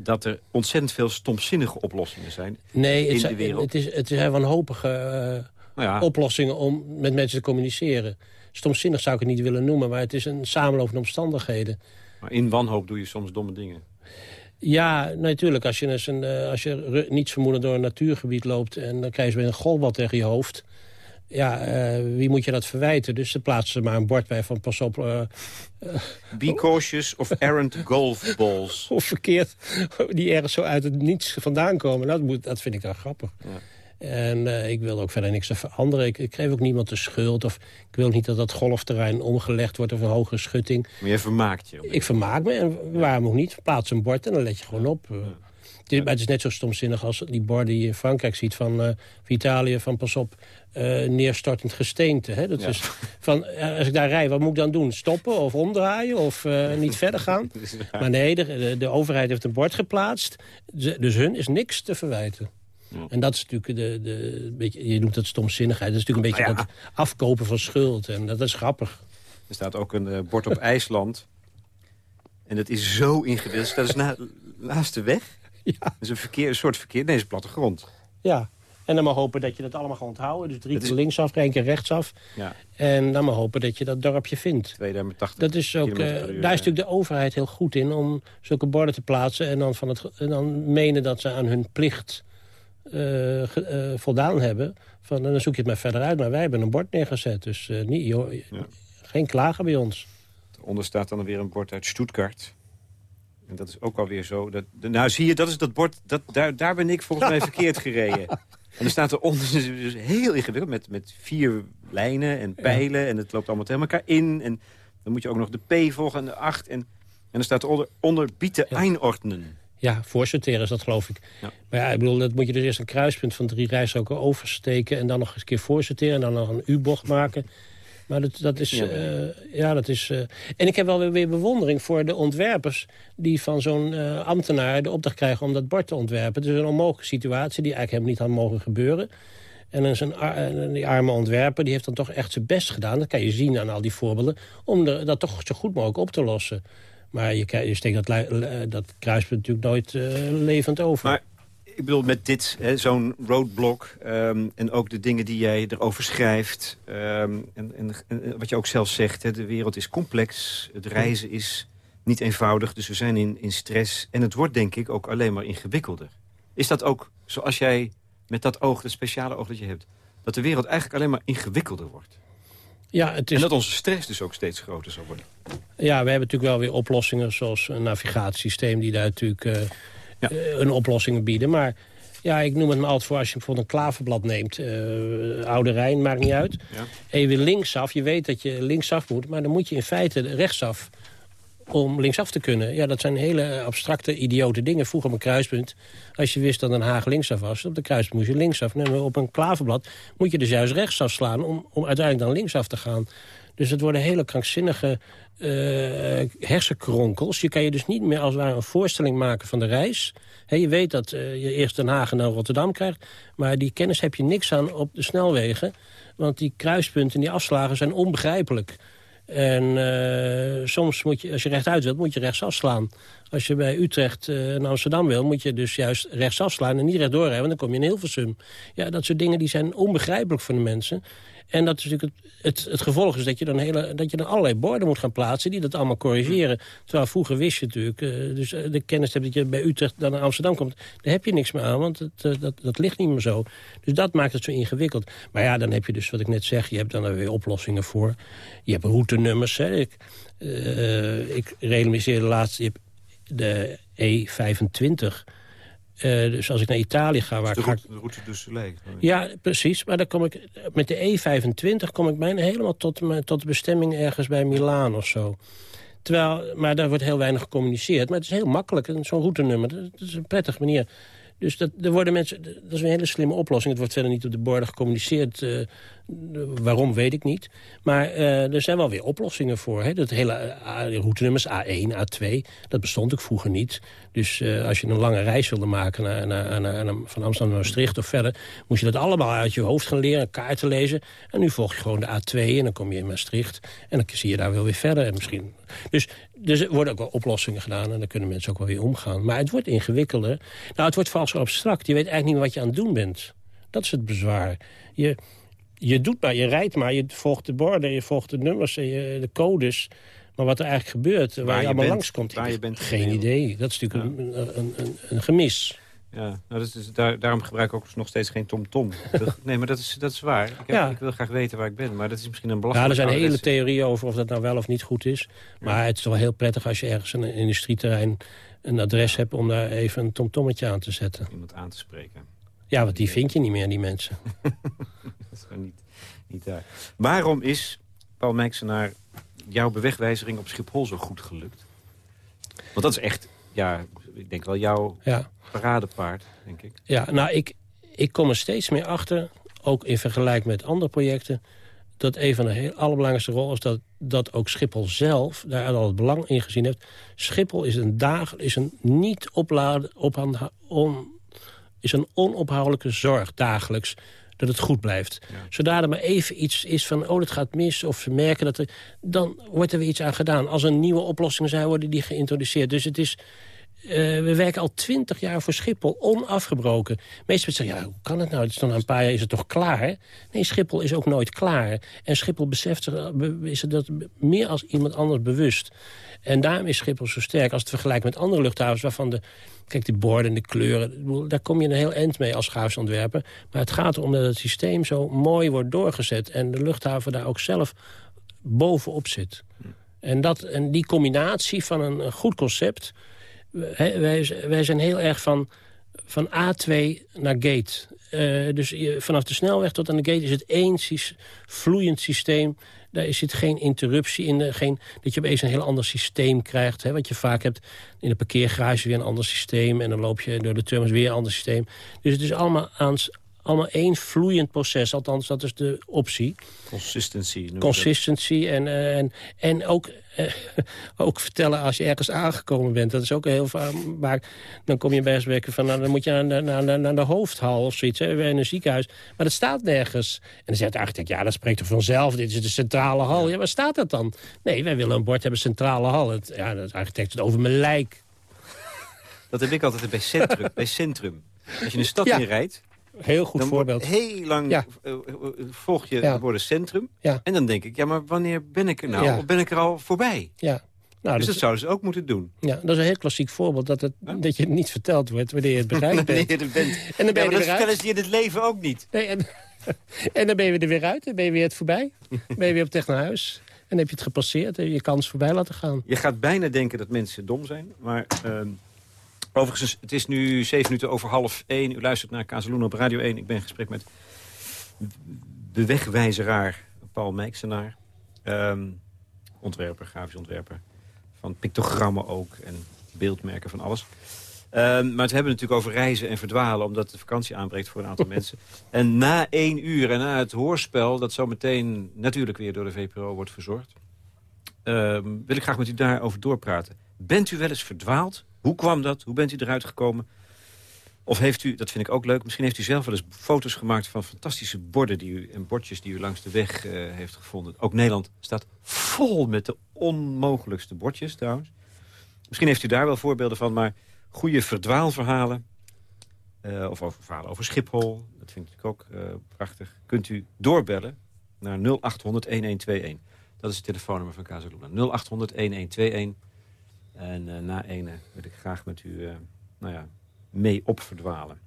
dat er ontzettend veel stomzinnige oplossingen zijn? Nee, het, in zijn- de wereld? het is, het zijn wanhopige eh, Nou ja, oplossingen om met mensen te communiceren. Stomzinnig zou ik het niet willen noemen, maar het is een samenloop van omstandigheden. Maar in wanhoop doe je soms domme dingen. Ja, natuurlijk. Als je, eens een, eh, als je niets vermoeden door een natuurgebied loopt... en dan krijg je weer een golfbal tegen je hoofd... Ja, eh, wie moet je dat verwijten? Dus ze plaatsen maar een bord bij van pas op... eh, Be cautious of errant golf balls. of verkeerd, die ergens zo uit het niets vandaan komen. Nou, dat, moet, dat vind ik dan grappig. En eh, ik wil ook verder niks veranderen. Ik, ik geef ook niemand de schuld. Of ik wil niet dat dat golfterrein omgelegd wordt of een hogere schutting. Maar je vermaakt je. Ik vermaak me en waarom ook niet? Plaats een bord en dan let je gewoon op. Eh, Het is, maar het is net zo stomzinnig als die borden die je in Frankrijk ziet van, van Italië. Van pas op, eh, neerstortend gesteente. Hè? Dat Ja. is van, eh, als ik daar rij, wat moet ik dan doen? Stoppen of omdraaien of niet verder gaan? Maar nee, de, de, overheid heeft een bord geplaatst. Dus hun is niks te verwijten. En dat is natuurlijk de, de beetje, je noemt dat stomzinnigheid. Dat is natuurlijk een beetje dat afkopen van schuld. En dat is grappig. Er staat ook een bord op IJsland. En dat is zo ingewikkeld. Dat is na, naast de weg. Ja. Dat is een, verkeer, een soort verkeer. Is plattegrond. Ja, en dan maar hopen dat je dat allemaal gaat onthouden. Dus drie keer is- linksaf, één keer rechtsaf. Ja, En dan maar hopen dat je dat dorpje vindt. 280 Dat is ook, eh, daar is natuurlijk de overheid heel goed in... om zulke borden te plaatsen en dan, van het, en dan menen dat ze aan hun plicht eh, eh, voldaan hebben. Van, en dan zoek je het maar verder uit. Maar wij hebben een bord neergezet. Dus niet, joh, geen klagen bij ons. Onder staat dan weer een bord uit Stuttgart. En dat is ook alweer zo. Dat, nou, zie je, dat is dat bord. Dat, daar, daar ben ik volgens mij verkeerd gereden. En er staat eronder, dus heel ingewikkeld, met, met vier lijnen en pijlen. En het loopt allemaal tegen elkaar in. En dan moet je ook nog de P volgen en de 8. En, en er staat eronder, onder bieten einordnen. Ja, voorsorteren is dat, geloof ik. Ja. Maar ja, ik bedoel, dat moet je dus eerst een kruispunt van drie rijstroken oversteken... en dan nog eens een keer voorsorteren en dan nog een U-bocht maken. Maar dat, dat is... Ja, eh, ja, dat is... eh, En ik heb wel weer, weer bewondering voor de ontwerpers... die van zo'n eh, ambtenaar de opdracht krijgen om dat bord te ontwerpen. Het is een onmogelijke situatie die eigenlijk helemaal niet had mogen gebeuren. En dan en die arme ontwerper die heeft dan toch echt zijn best gedaan. Dat kan je zien aan al die voorbeelden. Om dat toch zo goed mogelijk op te lossen. Maar je, je steekt dat, dat kruispunt natuurlijk nooit levend over. Maar ik bedoel, met dit, zo'n roadblock... ehm, en ook de dingen die jij erover schrijft... ehm, en, en, en wat je ook zelf zegt, hè, de wereld is complex. Het reizen is niet eenvoudig, dus we zijn in, in stress. En het wordt denk ik ook alleen maar ingewikkelder. Is dat ook zoals jij met dat oog, dat speciale oog dat je hebt... dat de wereld eigenlijk alleen maar ingewikkelder wordt? ja, het is, En dat onze stress dus ook steeds groter zal worden? ja, we hebben natuurlijk wel weer oplossingen... zoals een navigatiesysteem die daar natuurlijk eh, Ja. eh, een oplossingen bieden. Maar ja, ik noem het maar altijd voor als je bijvoorbeeld een klaverblad neemt. eh, Oude Rijn, maakt niet uit. Ja. En je wil linksaf, je weet dat je linksaf moet... maar dan moet je in feite rechtsaf om linksaf te kunnen. Ja, dat zijn hele abstracte, idiote dingen. Vroeger op een kruispunt, als je wist dat een Haag linksaf was... op de kruispunt moest je linksaf. Maar op een klaverblad moet je dus juist rechtsaf slaan... om, om uiteindelijk dan linksaf te gaan. Dus het worden hele krankzinnige eh, hersenkronkels. Je kan je dus niet meer als het ware een voorstelling maken van de reis. Hè, je weet dat eh, je eerst Den Haag en dan Rotterdam krijgt... maar die kennis heb je niks aan op de snelwegen... want die kruispunten, die afslagen zijn onbegrijpelijk... En eh, soms moet je, als je rechtuit wilt, moet je rechtsaf slaan. Als je bij Utrecht naar Amsterdam wil, moet je dus juist rechtsaf slaan... en niet rechtdoor rijden, want dan kom je in Hilversum. Ja, dat soort dingen die zijn onbegrijpelijk voor de mensen. En dat is natuurlijk het, het, gevolg is dat je, dan hele, dat je dan allerlei borden moet gaan plaatsen... die dat allemaal corrigeren. Terwijl vroeger wist je natuurlijk... eh, dus eh, de kennis hebt dat je bij Utrecht dan naar Amsterdam komt... daar heb je niks meer aan, want het, eh, dat, dat ligt niet meer zo. Dus dat maakt het zo ingewikkeld. Maar ja, dan heb je dus wat ik net zeg... je hebt dan er weer oplossingen voor. Je hebt routenummers. Hè. Ik, eh, ik realiseerde laatst... Je hebt de E25... Eh, dus als ik naar Italië ga, waar De ik route, de route du Soleil. ja, precies. Maar dan kom ik, met de E25 kom ik bijna helemaal tot, tot de bestemming ergens bij Milaan of zo. Terwijl, maar daar wordt heel weinig gecommuniceerd. Maar het is heel makkelijk, zo'n routenummer. Dat dat is een prettige manier. Dus dat, er worden mensen, dat is een hele slimme oplossing. Het wordt verder niet op de borden gecommuniceerd. eh, waarom, weet ik niet. Maar eh, er zijn wel weer oplossingen voor. Hè? Dat hele eh, routenummers A1, A2, dat bestond ook vroeger niet. Dus als je een lange reis wilde maken naar, van Amsterdam naar Maastricht of verder... moest je dat allemaal uit je hoofd gaan leren, kaarten lezen. En nu volg je gewoon de A2 en dan kom je in Maastricht. En dan zie je daar wel weer verder. En misschien... Dus, dus er worden ook wel oplossingen gedaan en daar kunnen mensen ook wel weer omgaan. Maar het wordt ingewikkelder. Nou, het wordt zo abstract. Je weet eigenlijk niet wat je aan het doen bent. Dat is het bezwaar. Je, je doet maar, je rijdt maar, je volgt de borden, je volgt de nummers en je, de codes. Maar wat er eigenlijk gebeurt, waar, Waar je je allemaal waar je bent Geen idee. Dat is natuurlijk een, een, een, een gemis. Ja, nou, dat is, daar, daarom gebruik ik ook nog steeds geen TomTom. Wil- nee, maar dat is, dat is waar. Ik, heb, Ja. ik wil graag weten waar ik ben, maar dat is misschien een Ja, belachelijk er zijn hele theorieën over of dat nou wel of niet goed is. Maar het is wel heel prettig als je ergens een industrieterrein een adres hebt... om daar even een tomtommetje aan te zetten. iemand aan te spreken. Ja, want die vind je niet meer, die mensen. Dat is gewoon niet, niet daar. Waarom is, Paul Mijksenaar, jouw bewegwijzering op Schiphol zo goed gelukt? Want dat is echt, ja, ik denk wel jouw Ja. paradepaard, denk ik. Ja, nou, ik, ik kom er steeds meer achter, ook in vergelijking met andere projecten... dat een van de heel allerbelangrijkste rollen is dat, dat ook Schiphol zelf daar al het belang in gezien heeft. Schiphol is een, dag, is een niet opladen, ophanda- on, is een onophoudelijke zorg dagelijks dat het goed blijft. Zodra er maar even iets is van, oh, het gaat mis... of ze merken dat er... dan wordt er weer iets aan gedaan. Als er nieuwe oplossingen zijn, worden die geïntroduceerd. Dus het is... Eh, we werken al twintig jaar voor Schiphol, onafgebroken. Meestal mensen zeggen, ja, hoe kan het nou? Is dan na een paar jaar is het toch klaar? Nee, Schiphol is ook nooit klaar. En Schiphol beseft zich, be- is dat meer als iemand anders bewust. En daarom is Schiphol zo sterk als het vergelijkt met andere luchthavens... waarvan de, kijk, die borden en de kleuren, daar kom je een heel eind mee als schaafsontwerper. Maar het gaat erom dat het systeem zo mooi wordt doorgezet... en de luchthaven daar ook zelf bovenop zit. En, dat, en die combinatie van een goed concept... Wij, wij zijn heel erg van, van A2 naar gate. Eh, dus je- vanaf de snelweg tot aan de gate is het één vloeiend systeem. Daar zit geen interruptie in. eh, Geen, dat je opeens een heel ander systeem krijgt. Hè, wat je vaak hebt in de parkeergarage weer een ander systeem. En dan loop je door de terminals weer een ander systeem. Dus het is allemaal, aan, allemaal één vloeiend proces. Althans, dat is de optie. Consistency. Consistency en, eh, en, en ook, eh, ook vertellen als je ergens aangekomen bent. Dat is ook heel vaak. Dan kom je bij werken van, nou, dan moet je naar de, naar, de, naar de hoofdhal of zoiets. Hè, in een ziekenhuis. Maar dat staat nergens. En dan zegt de architect, ja, dat spreekt toch vanzelf. Dit is de centrale hal. Ja, waar staat dat dan? Nee, wij willen een bord hebben, centrale hal. Het, ja, de architect het over mijn lijk. Dat heb ik altijd bij Centrum. bij Centrum. Als je een stad Ja. inrijdt, Heel goed dan voorbeeld. heel lang Ja. eh, eh, volg je Ja. woorden Centrum. Ja. En dan denk ik, ja, maar wanneer ben ik er nou? Of ben ik er al voorbij? Ja. Nou, dus dat, dat zouden ze ook moeten doen. ja, dat is een heel klassiek voorbeeld. Dat, het, dat je niet verteld wordt wanneer je het bereikt Wanneer je er bent. En dan ben je dat vertellen ze je in het leven ook niet. Nee, en, en dan ben je er weer uit. Dan ben je weer het voorbij. ben je weer op weg naar huis. En dan heb je het gepasseerd en je kans voorbij laten gaan. Je gaat bijna denken dat mensen dom zijn. Maar ehm, overigens, het is nu zeven minuten over half één. U luistert naar Kazeluna op Radio 1. Ik ben in gesprek met de wegwijzeraar Paul Mijksenaar. Ehm, ontwerper, grafisch ontwerper. Van pictogrammen ook en beeldmerken van alles. Ehm, maar het hebben we natuurlijk over reizen en verdwalen... omdat de vakantie aanbreekt voor een aantal mensen. En na één uur en na het hoorspel... dat zometeen natuurlijk weer door de VPRO wordt verzorgd... ehm, wil ik graag met u daarover doorpraten. Bent u wel eens verdwaald? Hoe kwam dat? Hoe bent u eruit gekomen? Of heeft u, dat vind ik ook leuk... misschien heeft u zelf wel eens foto's gemaakt van fantastische borden... Die u, en bordjes die u langs de weg eh, heeft gevonden. Ook Nederland staat vol met de onmogelijkste bordjes trouwens. Misschien heeft u daar wel voorbeelden van, maar goede verdwaalverhalen... eh, of over verhalen over Schiphol, dat vind ik ook eh, prachtig... kunt u doorbellen naar 0800-1121. Dat is het telefoonnummer van Casaluna. 0800-1121. En eh, na ene wil ik graag met u eh, nou ja, mee opverdwalen.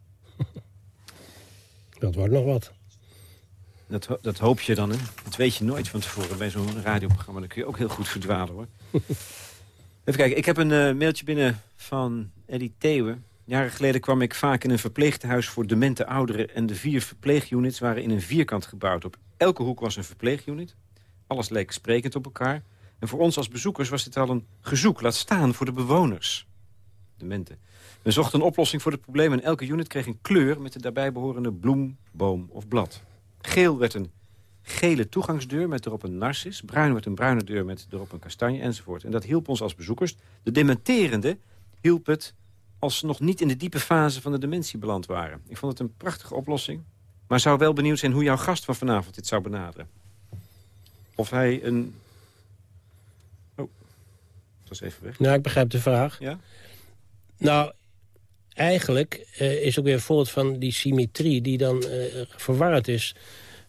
Dat wordt nog wat. Dat, ho- dat hoop je dan, hè? Dat weet je nooit van tevoren bij zo'n radioprogramma. Dan kun je ook heel goed verdwalen, hoor. Even kijken, ik heb een eh, mailtje binnen van Eddie Theeuwen. Jaren geleden kwam ik vaak in een verpleeghuis voor demente ouderen... en de vier verpleegunits waren in een vierkant gebouwd. Op elke hoek was een verpleegunit. Alles leek sprekend op elkaar. En voor ons als bezoekers was dit al een gezoek. Laat staan voor de bewoners. Dementen. We zochten een oplossing voor het probleem... en elke unit kreeg een kleur met de daarbij behorende bloem, boom of blad. Geel werd een gele toegangsdeur met erop een narcis. Bruin werd een bruine deur met erop een kastanje enzovoort. En dat hielp ons als bezoekers. De dementerende hielp het als ze nog niet in de diepe fase van de dementie beland waren. Ik vond het een prachtige oplossing. Maar zou wel benieuwd zijn hoe jouw gast van vanavond dit zou benaderen. Of hij een... Was even weg. Nou, ik begrijp de vraag. Ja? Nou, eigenlijk eh, is ook weer een voorbeeld van die symmetrie die dan eh, verwarrend is.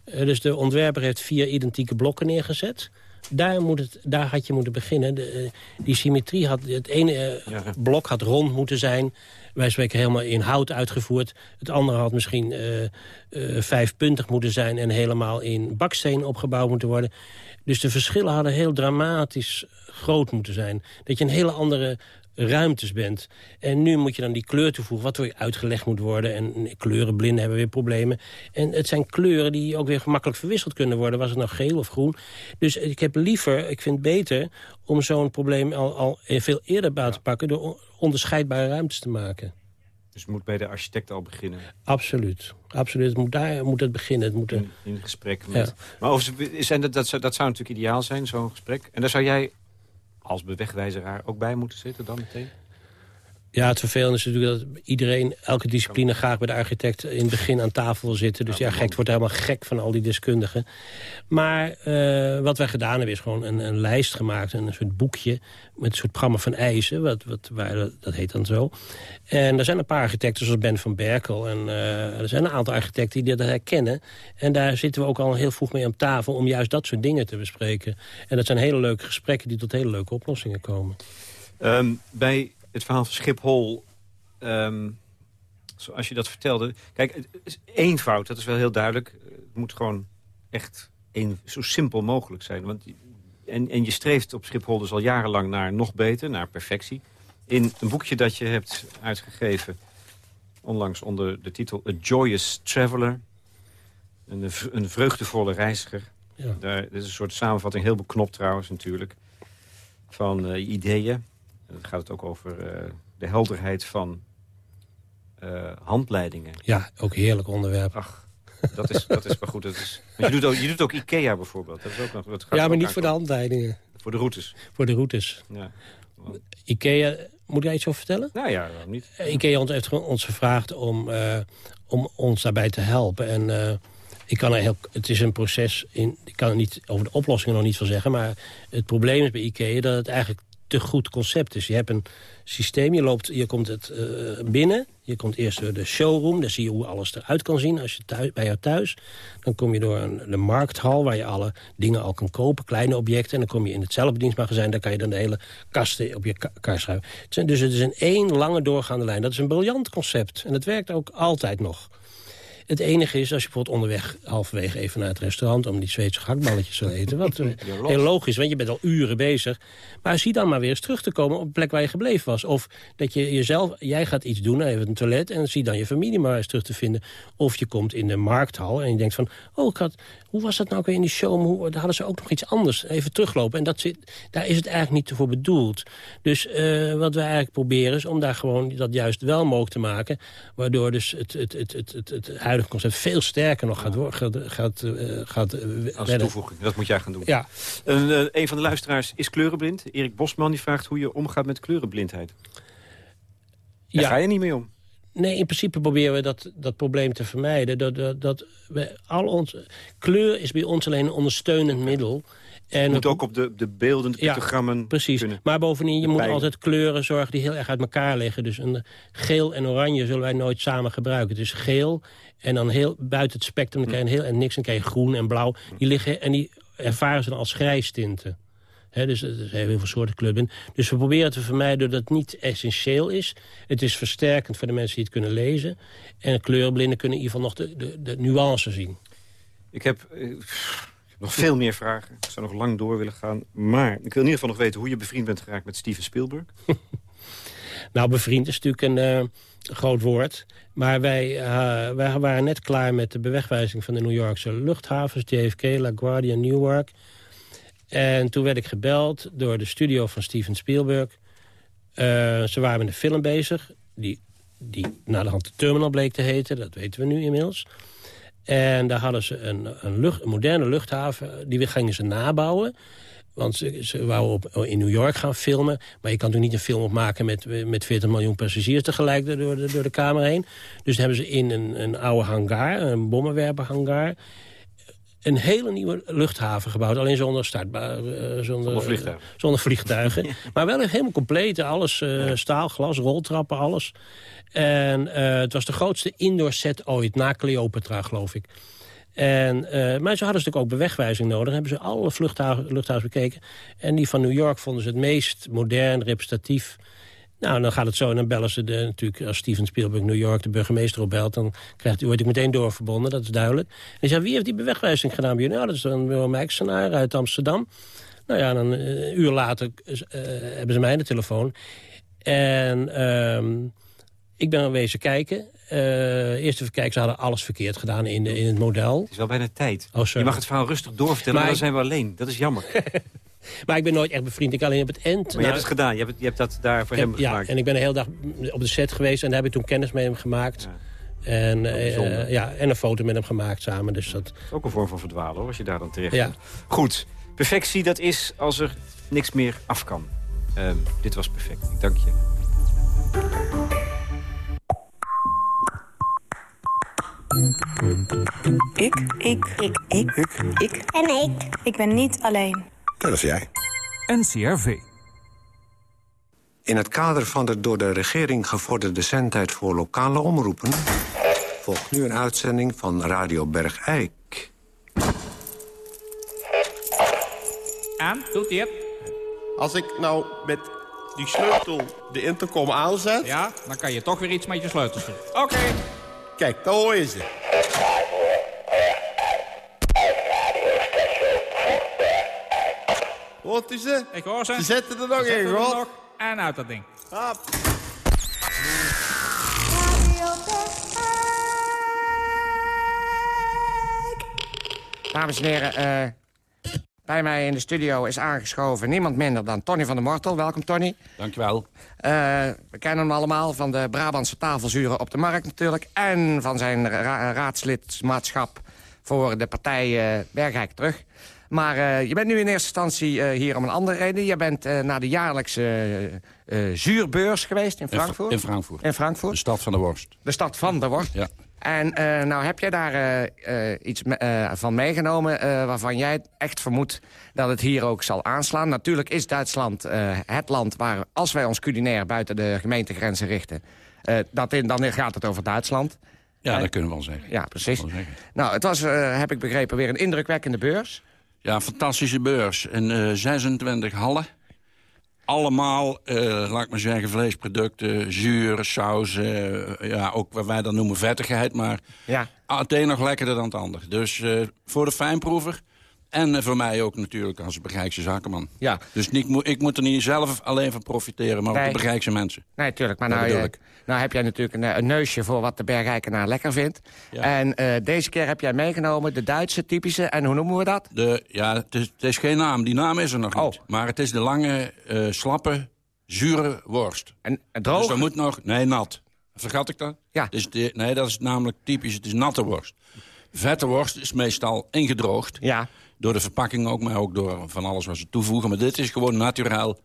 Eh, dus de ontwerper heeft vier identieke blokken neergezet. daar, moet het, daar had je moeten beginnen. De, die symmetrie had... Het ene Ja. blok had rond moeten zijn. Wij spreken helemaal in hout uitgevoerd. Het andere had misschien vijfpuntig moeten zijn... en helemaal in baksteen opgebouwd moeten worden. Dus de verschillen hadden heel dramatisch groot moeten zijn. Dat je een hele andere ruimtes bent. En nu moet je dan die kleur toevoegen, wat weer uitgelegd moet worden. En kleurenblinden hebben weer problemen. En het zijn kleuren die ook weer gemakkelijk verwisseld kunnen worden. Was het nou geel of groen? Dus ik heb liever, ik vind het beter... om zo'n probleem al, al veel eerder bij te pakken... door on- onderscheidbare ruimtes te maken. Dus het moet bij de architect al beginnen. Absoluut. Absoluut. Het moet daar moet het beginnen. Het moet In, in gesprek met... Ja. Maar overigens, zijn dat, dat, zou, dat zou natuurlijk ideaal zijn, zo'n gesprek. En daar zou jij als bewegwijzeraar ook bij moeten zitten dan meteen? Ja, het vervelende is natuurlijk dat iedereen, elke discipline graag bij de architect in het begin aan tafel wil zitten. Dus ja, gek wordt helemaal gek van al die deskundigen. Maar eh, wat wij gedaan hebben is gewoon een, een lijst gemaakt, een soort boekje met een soort programma van eisen, wat, wat, waar, dat heet dan zo. En er zijn een paar architecten zoals Ben van Berkel en eh, er zijn een aantal architecten die dat herkennen. En daar zitten we ook al heel vroeg mee aan tafel om juist dat soort dingen te bespreken. En dat zijn hele leuke gesprekken die tot hele leuke oplossingen komen. Ehm, bij het verhaal van Schiphol, ehm, zoals je dat vertelde... Kijk, het is eenvoud, dat is wel heel duidelijk. Het moet gewoon echt een, zo simpel mogelijk zijn. Want, en, en je streeft op Schiphol dus al jarenlang naar nog beter, naar perfectie. In een boekje dat je hebt uitgegeven, onlangs onder de titel A Joyous Traveler... Een, een vreugdevolle reiziger. Ja. Daar, dit is een soort samenvatting, heel beknopt trouwens natuurlijk, van eh, ideeën. En dan gaat het ook over eh, de helderheid van eh, handleidingen. Ja, ook heerlijk onderwerp. Ach, dat is, dat is maar goed. Dat is, je, doet ook, je doet ook IKEA bijvoorbeeld. Dat is ook nog, dat Ja, maar niet voor de handleidingen. Voor de routes. Voor de routes. Ja. Ikea, moet jij iets over vertellen? Nou ja, waarom niet? Eh, Ikea ons heeft ons gevraagd om, om ons daarbij te helpen. En ik kan er heel, het is een proces, in, ik kan er niet over de oplossingen nog niet van zeggen. Maar het probleem is bij Ikea dat het eigenlijk te goed concept is. Je hebt een systeem, je, loopt, je komt het eh, binnen. Je komt eerst door de showroom, daar zie je hoe alles eruit kan zien als je thuis, bij jou thuis. Dan kom je door een, de markthal waar je alle dingen al kan kopen, kleine objecten. En dan kom je in het zelfbedienstmagazijn, daar kan je dan de hele kasten op je ka- kar schuiven. Dus het is een één lange doorgaande lijn. Dat is een briljant concept en het werkt ook altijd nog. Het enige is, als je bijvoorbeeld onderweg halverwege even naar het restaurant... om die Zweedse gehaktballetjes te eten. Wat eh, heel logisch, want je bent al uren bezig. Maar zie dan maar weer eens terug te komen op de plek waar je gebleven was. Of dat je jezelf, jij gaat iets doen, even een toilet... en zie dan je familie maar eens terug te vinden. Of je komt in de markthal en je denkt van... oh, ik had, hoe was dat nou ook weer in die show? Hoe, daar hadden ze ook nog iets anders. Even teruglopen. En dat zit, daar is het eigenlijk niet voor bedoeld. Dus eh, wat we eigenlijk proberen is om daar gewoon dat juist wel mogelijk te maken. Waardoor dus het, het, het, het, het, het huidige concept veel sterker nog gaat, gaat, gaat, eh, gaat eh, Als toevoeging, dat moet jij gaan doen. Ja, Een, een van de luisteraars is kleurenblind. Erik Bosman die vraagt hoe je omgaat met kleurenblindheid. Daar Ja. ga je niet mee om. Nee, in principe proberen we dat, dat probleem te vermijden. Dat, dat, dat we al ons, kleur is bij ons alleen een ondersteunend middel. En Je moet ook op de, de beelden, de Ja, pictogrammen Precies, kunnen. maar bovendien, je moet altijd kleuren zorgen die heel erg uit elkaar liggen. Dus een geel en oranje zullen wij nooit samen gebruiken. Dus geel en dan heel buiten het spectrum, dan krijg je een heel en niks. Dan krijg je groen en blauw. Die liggen en die ervaren ze dan als grijstinten. Dus er zijn heel veel soorten kleuren. Dus we proberen het te vermijden doordat het niet essentieel is. Het is versterkend voor de mensen die het kunnen lezen. En kleurenblinden kunnen in ieder geval nog de, de, de nuance zien. Ik heb, eh, ik heb nog veel meer vragen. Ik zou nog lang door willen gaan. Maar ik wil in ieder geval nog weten hoe je bevriend bent geraakt met Steven Spielberg. Nou, bevriend is natuurlijk een eh, groot woord. Maar wij, eh, wij waren net klaar met de bewegwijzing van de New Yorkse luchthavens... JFK, LaGuardia, Newark. En toen werd ik gebeld door de studio van Steven Spielberg. Eh, ze waren met een film bezig, die, die na de hand de Terminal bleek te heten. Dat weten we nu inmiddels. En daar hadden ze een, een, lucht, een moderne luchthaven, die gingen ze nabouwen. Want ze, ze wouden op, in New York gaan filmen. Maar je kan natuurlijk niet een film opmaken met, met 40 miljoen passagiers tegelijk door de, door de kamer heen. Dus hebben ze in een, een oude hangar, een bommenwerperhangar... een hele nieuwe luchthaven gebouwd. Alleen zonder startbaar... eh, zonder, Zonder vliegtuigen. eh, zonder vliegtuigen. maar wel helemaal compleet. Alles, eh, staal, glas, roltrappen, alles. En het was de grootste indoor set ooit, na Cleopatra, geloof ik. En, maar ze hadden natuurlijk ook bewegwijzing nodig. hebben ze alle luchthavens bekeken. En die van New York vonden ze het meest modern, representatief. Nou, dan gaat het zo en dan bellen ze de, natuurlijk... als Steven Spielberg New York de burgemeester opbelt... dan krijgt, wordt hij meteen doorverbonden, dat is duidelijk. En hij zei, wie heeft die bewegwijzing gedaan bij jullie? Nou, dat is dan Willem uit Amsterdam. Nou ja, dan eh, een uur later eh, hebben ze mij aan de telefoon. En ehm, ik ben wezen kijken. Eh eerst even kijken, ze hadden alles verkeerd gedaan in, de- in het model. Het is wel bijna tijd. Oh, je mag het verhaal rustig doorvertellen, maar, Maar dan ik- zijn we alleen. Dat is jammer. Maar Maar ik ben nooit echt bevriend. Ik alleen op het eind. je hebt het gedaan. Je hebt, het- je hebt dat daar voor hem ja, gemaakt. en ik ben de hele dag op de set geweest en daar heb ik toen kennis met hem gemaakt. En, eh, ja, en een foto met hem gemaakt samen. Dus dat, Dat is ook een vorm van verdwalen, hoor, als je daar dan terecht Ja. komt. Goed. Perfectie, dat is als er niks meer af kan. Ehm, dit was perfect. Ik dank je. Ik. Ik. Ik. Ik. Ik. En ik. Ik ben niet alleen. Dat is jij. NCRV. In het kader van de door de regering gevorderde zendtijd voor lokale omroepen... volgt nu een uitzending van Radio Bergijk. Aan, doet hij het? Als ik nou met die sleutel de intercom aanzet... Ja, dan kan je toch weer iets met je sleutels doen. Oké. Kijk, daar hoor je ze. Hoort u ze? Ik hoor ze. Ze zitten er nog Zet in, hoor. nog En uit dat ding. Hap. Dames en heren, eh, bij mij in de studio is aangeschoven niemand minder dan Tony van der Mortel. Welkom, Tony. Dankjewel. Eh, we kennen hem allemaal van de Brabantse tafelzuren op de markt natuurlijk... en van zijn ra raadslidmaatschap voor de partij eh Bergijk terug. Maar eh, je bent nu in eerste instantie eh, hier om een andere reden. Je bent eh, naar de jaarlijkse zuurbeurs geweest in In Fra- Frankfurt. In Frankfurt. In Frankfurt. De stad van de worst. De stad van de worst. Ja. En nou heb jij daar iets me- van meegenomen waarvan jij echt vermoedt dat het hier ook zal aanslaan. Natuurlijk is Duitsland het land waar, als wij ons culinair buiten de gemeentegrenzen richten, dat in, dan gaat het over Duitsland. Ja, dat kunnen we wel zeggen. Ja, precies. Zeggen. Nou, het was, heb ik begrepen, weer een indrukwekkende beurs. Ja, fantastische beurs. En eh 26 hallen. Allemaal, eh, laat ik maar zeggen, vleesproducten, zuur, sauzen. eh, ja, ook wat wij dan noemen vettigheid. Maar Ja. het een nog lekkerder dan het ander. Dus eh, voor de fijnproever. En voor mij ook natuurlijk als Begrijkse zakenman. Ja. Dus niet, ik moet er niet zelf alleen van profiteren, maar Nee. ook de Begrijkse mensen. Nee, tuurlijk. Maar Dat nou, eh, nou heb jij natuurlijk een, eh, een neusje voor wat de Bergijkenaar lekker vindt. Ja. En eh, deze keer heb jij meegenomen de Duitse typische, en hoe noemen we dat? De, ja, het is, het is geen naam. Die naam is er nog Oh. niet. Maar het is de lange, slappe, zure worst. En, en droog? Dus er moet nog... Nee, nat. Vergat ik dat? Ja. Dus de, nee, dat is namelijk typisch. Het is natte worst. Vette worst is meestal ingedroogd. Ja. Door de verpakking ook, maar ook door van alles wat ze toevoegen. Maar dit is gewoon naturel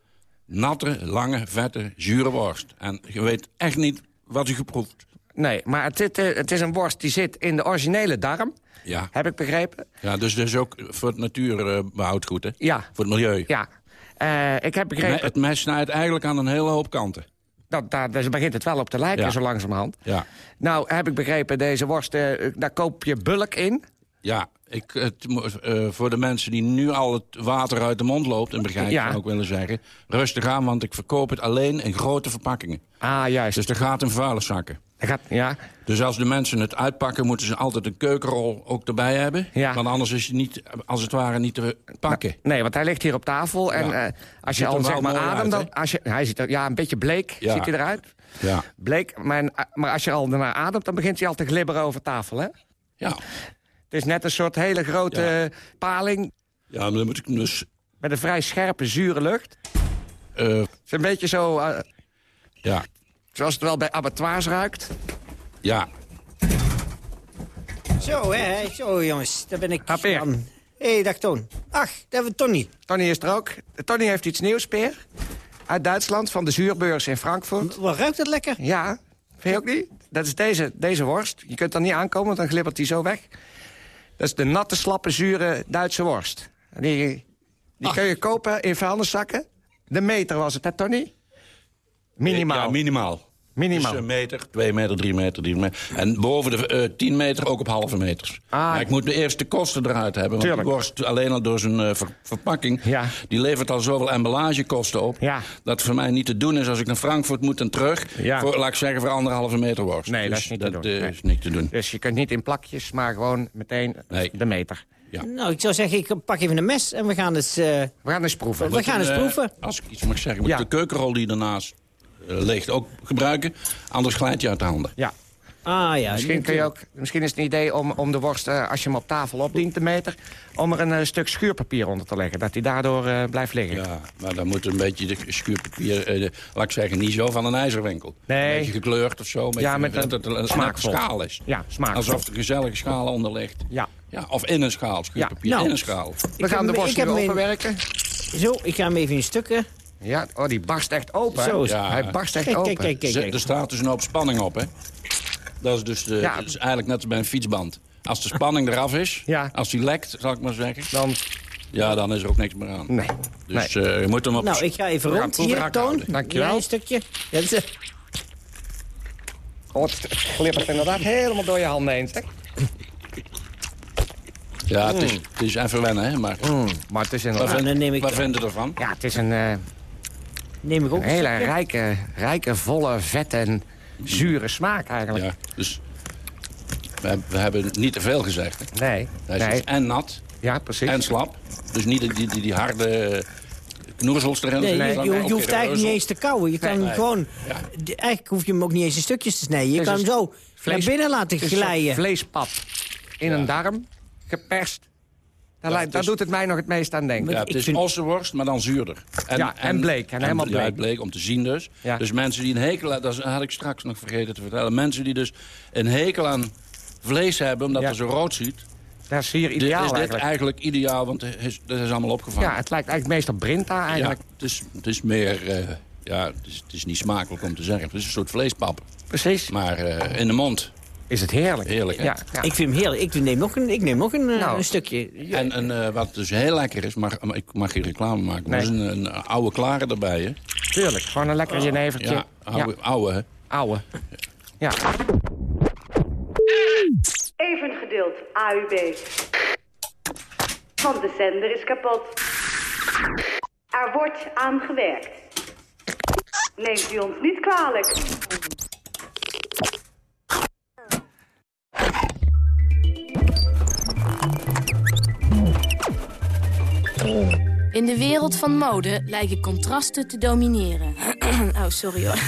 natte, lange, vette, zure worst. En je weet echt niet wat u geproefd. Nee, maar het, zit, eh, het is een worst die zit in de originele darm. Ja. Heb ik begrepen? ja, dus dat is ook voor het natuurbehoud goed, hè? Ja. Voor het milieu. Ja. Eh, ik heb begrepen... Het mes snijdt eigenlijk aan een hele hoop kanten. Dat, daar dus begint het wel op te lijken, Ja. zo langzamerhand. Ja. Nou, heb ik begrepen, deze worst, eh, daar koop je bulk in. Ja, ik, het, eh, voor de mensen die nu al het water uit de mond loopt... en begrijp Ja. ik willen zeggen... rustig aan, want ik verkoop het alleen in grote verpakkingen. Ah, juist. Dus er gaat in vuile zakken. Dat gaat, ja. Dus als de mensen het uitpakken... moeten ze altijd een keukenrol ook erbij hebben. Ja. Want anders is het niet, als het ware niet te pakken. Nee, want hij ligt hier op tafel. En Ja. eh, als je al zeg maar adem, dan... Als je, hij ziet er ja, een beetje bleek, Ja. ziet hij eruit. Ja. Bleek, maar, maar als je al ernaar ademt, dan begint hij al te glibberen over tafel, hè? Ja. Het is net een soort hele grote Ja. paling Ja, maar dan moet ik dus... met een vrij scherpe, zure lucht. eh, Het is een beetje zo, eh, ja, zoals het wel bij abattoirs ruikt. ja. Zo, hè, zo jongens, daar ben ik. Peer. Jan. Hé, hey, dag Toon. Ach, daar hebben we Tony. Tony is er ook. Tony heeft iets nieuws, Peer. Uit Duitsland, van de zuurbeurs in Frankfurt. Wat ruikt het lekker? Ja, vind je ook niet? Dat is deze, deze worst. Je kunt er niet aankomen, want dan glibbert die zo weg. Dat is de natte, slappe, zure Duitse worst. Die, die kun je kopen in vuilniszakken. De meter was het, hè, Tony? Minimaal. Ja, minimaal. Minimaal. Dus een meter, twee meter, drie meter, drie meter. En boven de eh 10 meter ook op halve meters. maar ik moet de eerste kosten eruit hebben. Want Tuurlijk. die worst alleen al door zijn eh, ver- verpakking... die levert al zoveel emballagekosten op... dat het voor mij niet te doen is als ik naar Frankfurt moet en terug... Voor, laat ik zeggen, voor anderhalve meter worst. Nee, dat Dus is niet te doen. eh, Nee. is niet te doen. Dus je kunt niet in plakjes, maar gewoon meteen de meter. Nou, ik zou zeggen, ik pak even een mes en we gaan eens... eh, We gaan eens proeven. We gaan eens proeven. als ik iets mag zeggen, moet de keukenrol die ernaast eh, ligt ook gebruiken. Anders glijdt je uit de handen. Ja. Ah ja. Misschien, kun je ook, misschien is het een idee om, om de worst, eh, als je hem op tafel opdient te meter... om er een eh, stuk schuurpapier onder te leggen, dat hij daardoor eh, blijft liggen. Ja, maar dan moet een beetje de schuurpapier, eh, de- laat ik zeggen, niet zo van een ijzerwinkel. Nee. Een beetje gekleurd of zo. Een beetje, Ja, met een dat het een, smaakvol. schaal is. Ja, smaakvol. Alsof er gezellige schaal onder ligt. Ja. ja. Of in een schaal, schuurpapier Nou, in een schaal. We gaan de worst nu openwerken. Zo, ik ga hem even in stukken. Ja, oh, die barst echt open. Zo is- Hij barst echt Kijk, open. kijk, kijk, kijk. Er staat dus een hoop spanning op, hè? Dat is dus de, Ja. dat is eigenlijk net als bij een fietsband. Als de spanning eraf is, als die lekt, zal ik maar zeggen... Dan... Ja, dan is er ook niks meer aan. Nee. Dus eh, je moet hem op... Nou, ik ga even rond hier, Toon. houden. Dankjewel. Ja, een stukje. Ja, is- Oh, het glippert inderdaad helemaal door je handen heen. zeg. Ja, het is, Mm. het is even wennen, hè? Maar, maar het is Wat, inderdaad... vind, dan neem ik- wat vind je ervan? Ja, het is een, eh, Neem ik ook een hele rijke, rijke, volle, vette en zure smaak eigenlijk. Ja, dus we, we hebben niet te veel gezegd. Hè? Nee, Hij nee. is en nat Ja, precies. en slap. Dus niet die, die, die, harde knoezels erin. Nee, je, je, hoeft eigenlijk niet eens te kauwen. Je kan Nee. gewoon... Ja. Eigenlijk hoef je hem ook niet eens in stukjes te snijden. Je kan hem zo vlees- naar binnen laten glijden. vleespap in een darm, geperst. Daar, Ja, lijkt- het daar is- doet het mij nog het meest aan denken. Ja, het is ossenworst, maar dan zuurder. Ja, en bleek, en helemaal bleek. bleek om te zien dus. Ja. Dus mensen die een hekel hebben, dat had ik straks nog vergeten te vertellen. Mensen die dus een hekel aan vlees hebben, omdat Ja. het zo rood ziet. Dat is hier Dit ideaal is dit eigenlijk. eigenlijk ideaal, want het is, dat is allemaal opgevangen. Ja, het lijkt eigenlijk meest op Brinta eigenlijk. Ja, het, is, het is meer... eh, ja, het is, het is niet smakelijk om te zeggen. Het is een soort vleespap. Precies. Maar eh, in de mond. Is het heerlijk. Heerlijk, hè? Ja, ja. Ik vind hem heerlijk. Ik neem nog een, ik neem nog een, eh, Nou. een stukje. En, en eh, wat dus heel lekker is, mag, maar ik mag geen reclame maken, maar Nee. er is een, een oude klare erbij, hè? Tuurlijk, gewoon een lekker jenevertje. Ja, oude, oude hè? Oude. Ja. Even gedeeld AUB. Want de zender is kapot. Er wordt aan gewerkt. Neemt u ons niet kwalijk. In de wereld van mode lijken contrasten te domineren. oh, sorry hoor.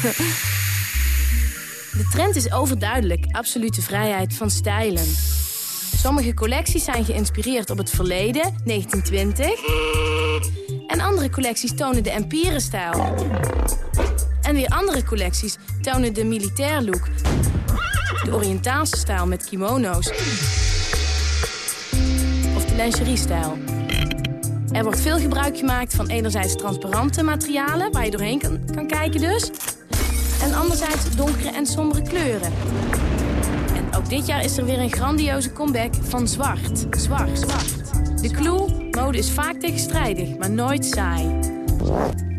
De trend is overduidelijk absolute vrijheid van stijlen. Sommige collecties zijn geïnspireerd op het verleden, 1920. En andere collecties tonen de empire-stijl. En weer andere collecties tonen de militair look. De Oriëntaalse stijl met kimono's. Of de lingerie-stijl. Er wordt veel gebruik gemaakt van enerzijds transparante materialen... waar je doorheen kan, kan kijken dus. En anderzijds donkere en sombere kleuren. En ook dit jaar is er weer een grandioze comeback van zwart. Zwart, zwart. De clue, mode is vaak tegenstrijdig, maar nooit saai.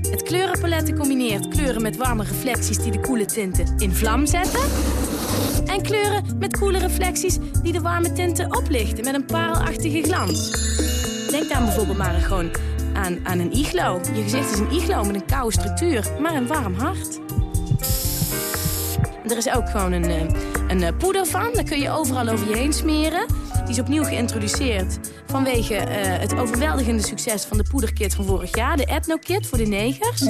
Het kleurenpalet combineert kleuren met warme reflecties... die de koele tinten in vlam zetten... En kleuren met koele reflecties die de warme tinten oplichten met een parelachtige glans. Denk dan bijvoorbeeld maar gewoon aan, aan een iglo. Je gezicht is een iglo met een koude structuur, maar een warm hart. Er is ook gewoon een, eh, een eh, poeder van. Daar kun je overal over je heen smeren. Die is opnieuw geïntroduceerd vanwege eh, het overweldigende succes van de poederkit van vorig jaar. De Ethno-kit voor de negers.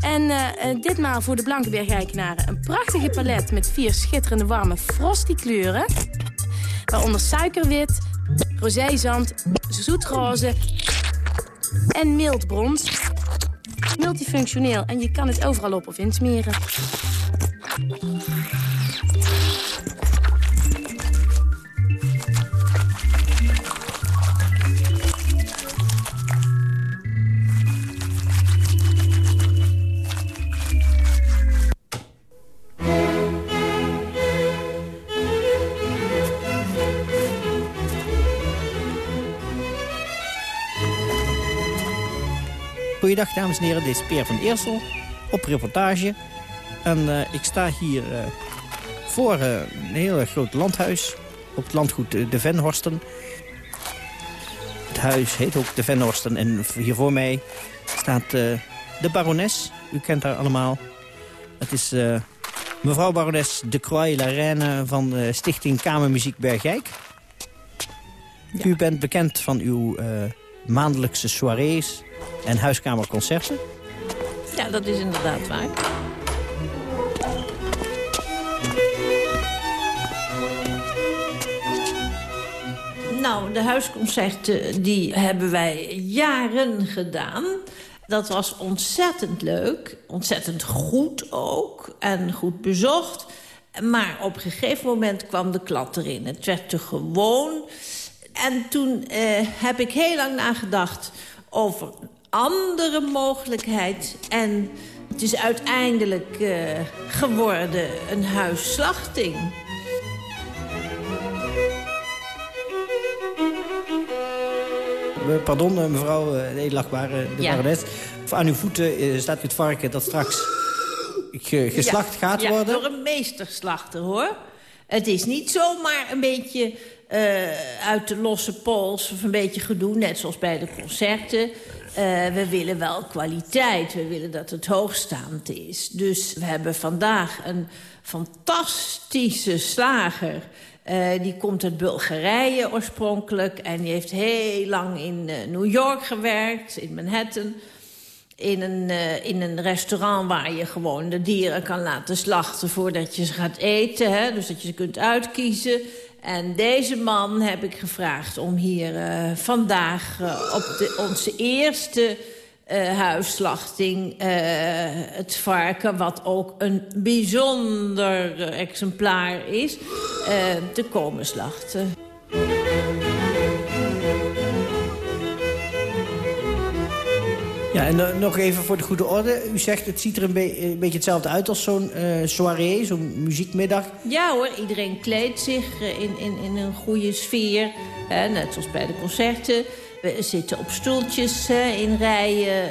En eh, ditmaal voor de blanke bergijkenaren een prachtige palet met vier schitterende warme frosty kleuren. Waaronder suikerwit, rozeezand, zoetroze en mild brons. Multifunctioneel en je kan het overal op of insmeren. Goeiedag, dames en heren. Dit is Peer van Eersel op reportage En eh, ik sta hier eh, voor eh, een heel groot landhuis op het landgoed De Venhorsten. Het huis heet ook De Venhorsten en hier voor mij staat de barones. U kent haar allemaal. Het is mevrouw barones de Croix la Reine van de stichting Kamermuziek Bergijk. U bent bekend van uw maandelijkse soirées en huiskamerconcerten. Ja, dat is inderdaad waar. Nou, de huisconcerten die hebben wij jaren gedaan. Dat was ontzettend leuk, ontzettend goed ook en goed bezocht. Maar op een gegeven moment kwam de klad erin. Het werd te gewoon. En toen eh, heb ik heel lang nagedacht over andere mogelijkheid. En het is uiteindelijk eh, geworden een huisslachting. Pardon, eh, mevrouw eh, de edelachtbare de Ja. barones. Aan uw voeten staat het varken dat straks ge- geslacht Ja, gaat ja, worden. door een meesterslachter, hoor. Het is niet zomaar een beetje eh, uit de losse pols of een beetje gedoe, net zoals bij de concerten. Eh, we willen wel kwaliteit, we willen dat het hoogstaand is. Dus we hebben vandaag een fantastische slager... Eh, die komt uit Bulgarije oorspronkelijk... en die heeft heel lang in eh, New York gewerkt, in Manhattan in een, in een restaurant waar je gewoon de dieren kan laten slachten voordat je ze gaat eten. Hè? Dus dat je ze kunt uitkiezen. En deze man heb ik gevraagd om hier eh, vandaag eh, op de, onze eerste eh, huisslachting... het varken, wat ook een bijzonder exemplaar is, te komen slachten. Ja, en eh, nog even voor de goede orde. U zegt het ziet er een, be- een beetje hetzelfde uit als zo'n eh, soirée, zo'n muziekmiddag. Ja hoor, iedereen kleedt zich eh, in, in, in een goede sfeer. Hè, net zoals bij de concerten. We zitten op stoeltjes hè, in rijen.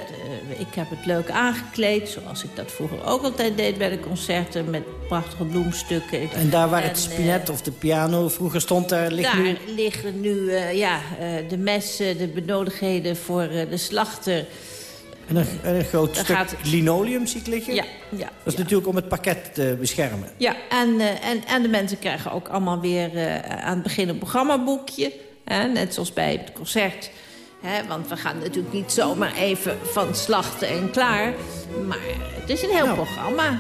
Ik heb het leuk aangekleed, zoals ik dat vroeger ook altijd deed bij de concerten. Met prachtige bloemstukken. En daar waar het En, spinet of de piano vroeger stond, daar ligt daar nu... liggen nu ja, de messen, de benodigdheden voor de slachter. En een, en een groot stuk gaat- linoleum zie ik liggen. Ja, ja, Dat is ja. natuurlijk om het pakket te beschermen. Ja, en, eh, en, en de mensen krijgen ook allemaal weer eh, aan het begin een programmaboekje. Hè, net zoals bij het concert. Hè, want we gaan natuurlijk niet zomaar even van slachten en klaar. Maar het is een heel programma.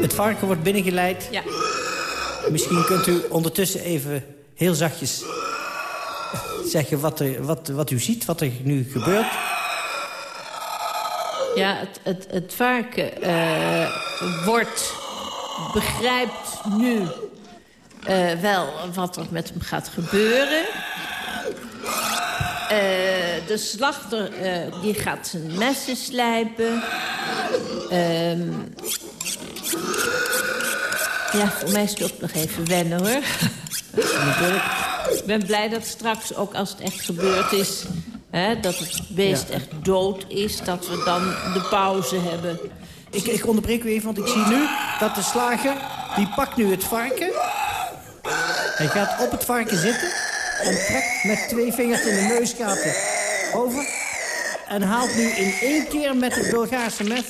Het varken wordt binnengeleid. Ja. Misschien kunt u ondertussen even heel zachtjes zeggen wat, er, wat, wat u ziet, wat er nu gebeurt. Ja, het, het, het varken eh, wordt, begrijpt nu eh, wel wat er met hem gaat gebeuren. Eh, de slachter die gaat zijn messen slijpen. Ja, voor mij is het ook nog even wennen, hoor. Ik ben blij dat straks, ook als het echt gebeurd is... Hè, dat het beest Ja. echt dood is, dat we dan de pauze hebben. Ik, ik onderbreek u even, want ik zie nu dat de slager... die pakt nu het varken. Hij gaat op het varken zitten... en trekt met twee vingers in de neusgaten over... en haalt nu in één keer met het Bulgaarse mes...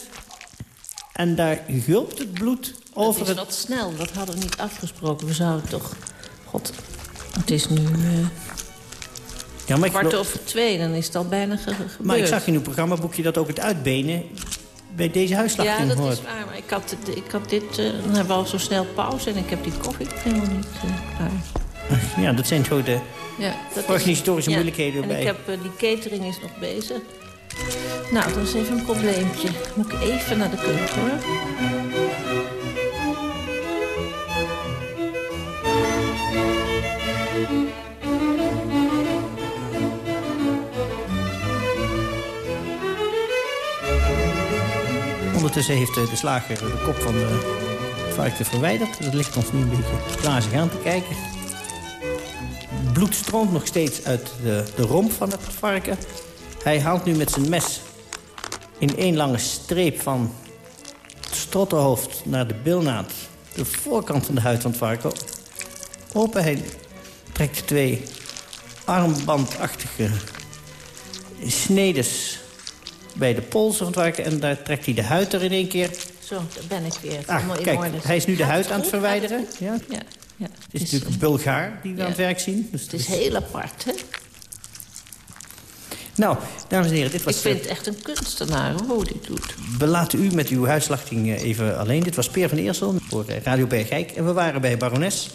en daar gulpt het bloed over het is wat snel, dat hadden we niet afgesproken. We zouden toch... God, het is nu eh Ja, maar ik kwart over twee, dan is het al bijna ge gebeurd. Maar ik zag in uw programmaboekje dat ook het uitbenen... bij deze Ja, huisslachting dat hoort. is waar. Maar ik had, ik had dit... eh, dan hebben we al zo snel pauze en ik heb die koffie helemaal niet eh, klaar. Ja, dat zijn zo de Ja, dat is- organisatorische ja, moeilijkheden En bij. ik heb, die catering is nog bezig. Nou, dat is even een probleempje. Moet ik even naar de keuken, hoor. Ondertussen heeft eh, de slager de kop van de varken verwijderd. Dat ligt ons nu een beetje glazig aan te kijken. bloed stroomt nog steeds uit de, de romp van het varken. Hij haalt nu met zijn mes in één lange streep van het strottenhoofd naar de bilnaad... de voorkant van de huid van het varken open. Hij trekt twee armbandachtige snedes bij de polsen van het varken... en daar trekt hij de huid er in één keer. Zo, daar ben ik weer. Ah, Allemaal in kijk, orde. hij is nu de huid aan het verwijderen. Ja. Ja, ja. Het is natuurlijk een Bulgaar die we aan het werk zien. Dus Het is heel apart, hè? Nou, dames en heren, dit was... Ik vind het echt een kunstenaar, hoe dit doet. We laten u met uw huisslachting eh, even alleen. Dit was Peer van Eersel voor eh, Radio Bergijk. En we waren bij barones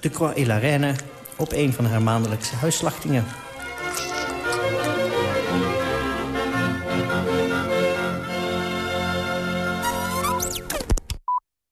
de Croix et la Reine... op een van haar maandelijkse huisslachtingen.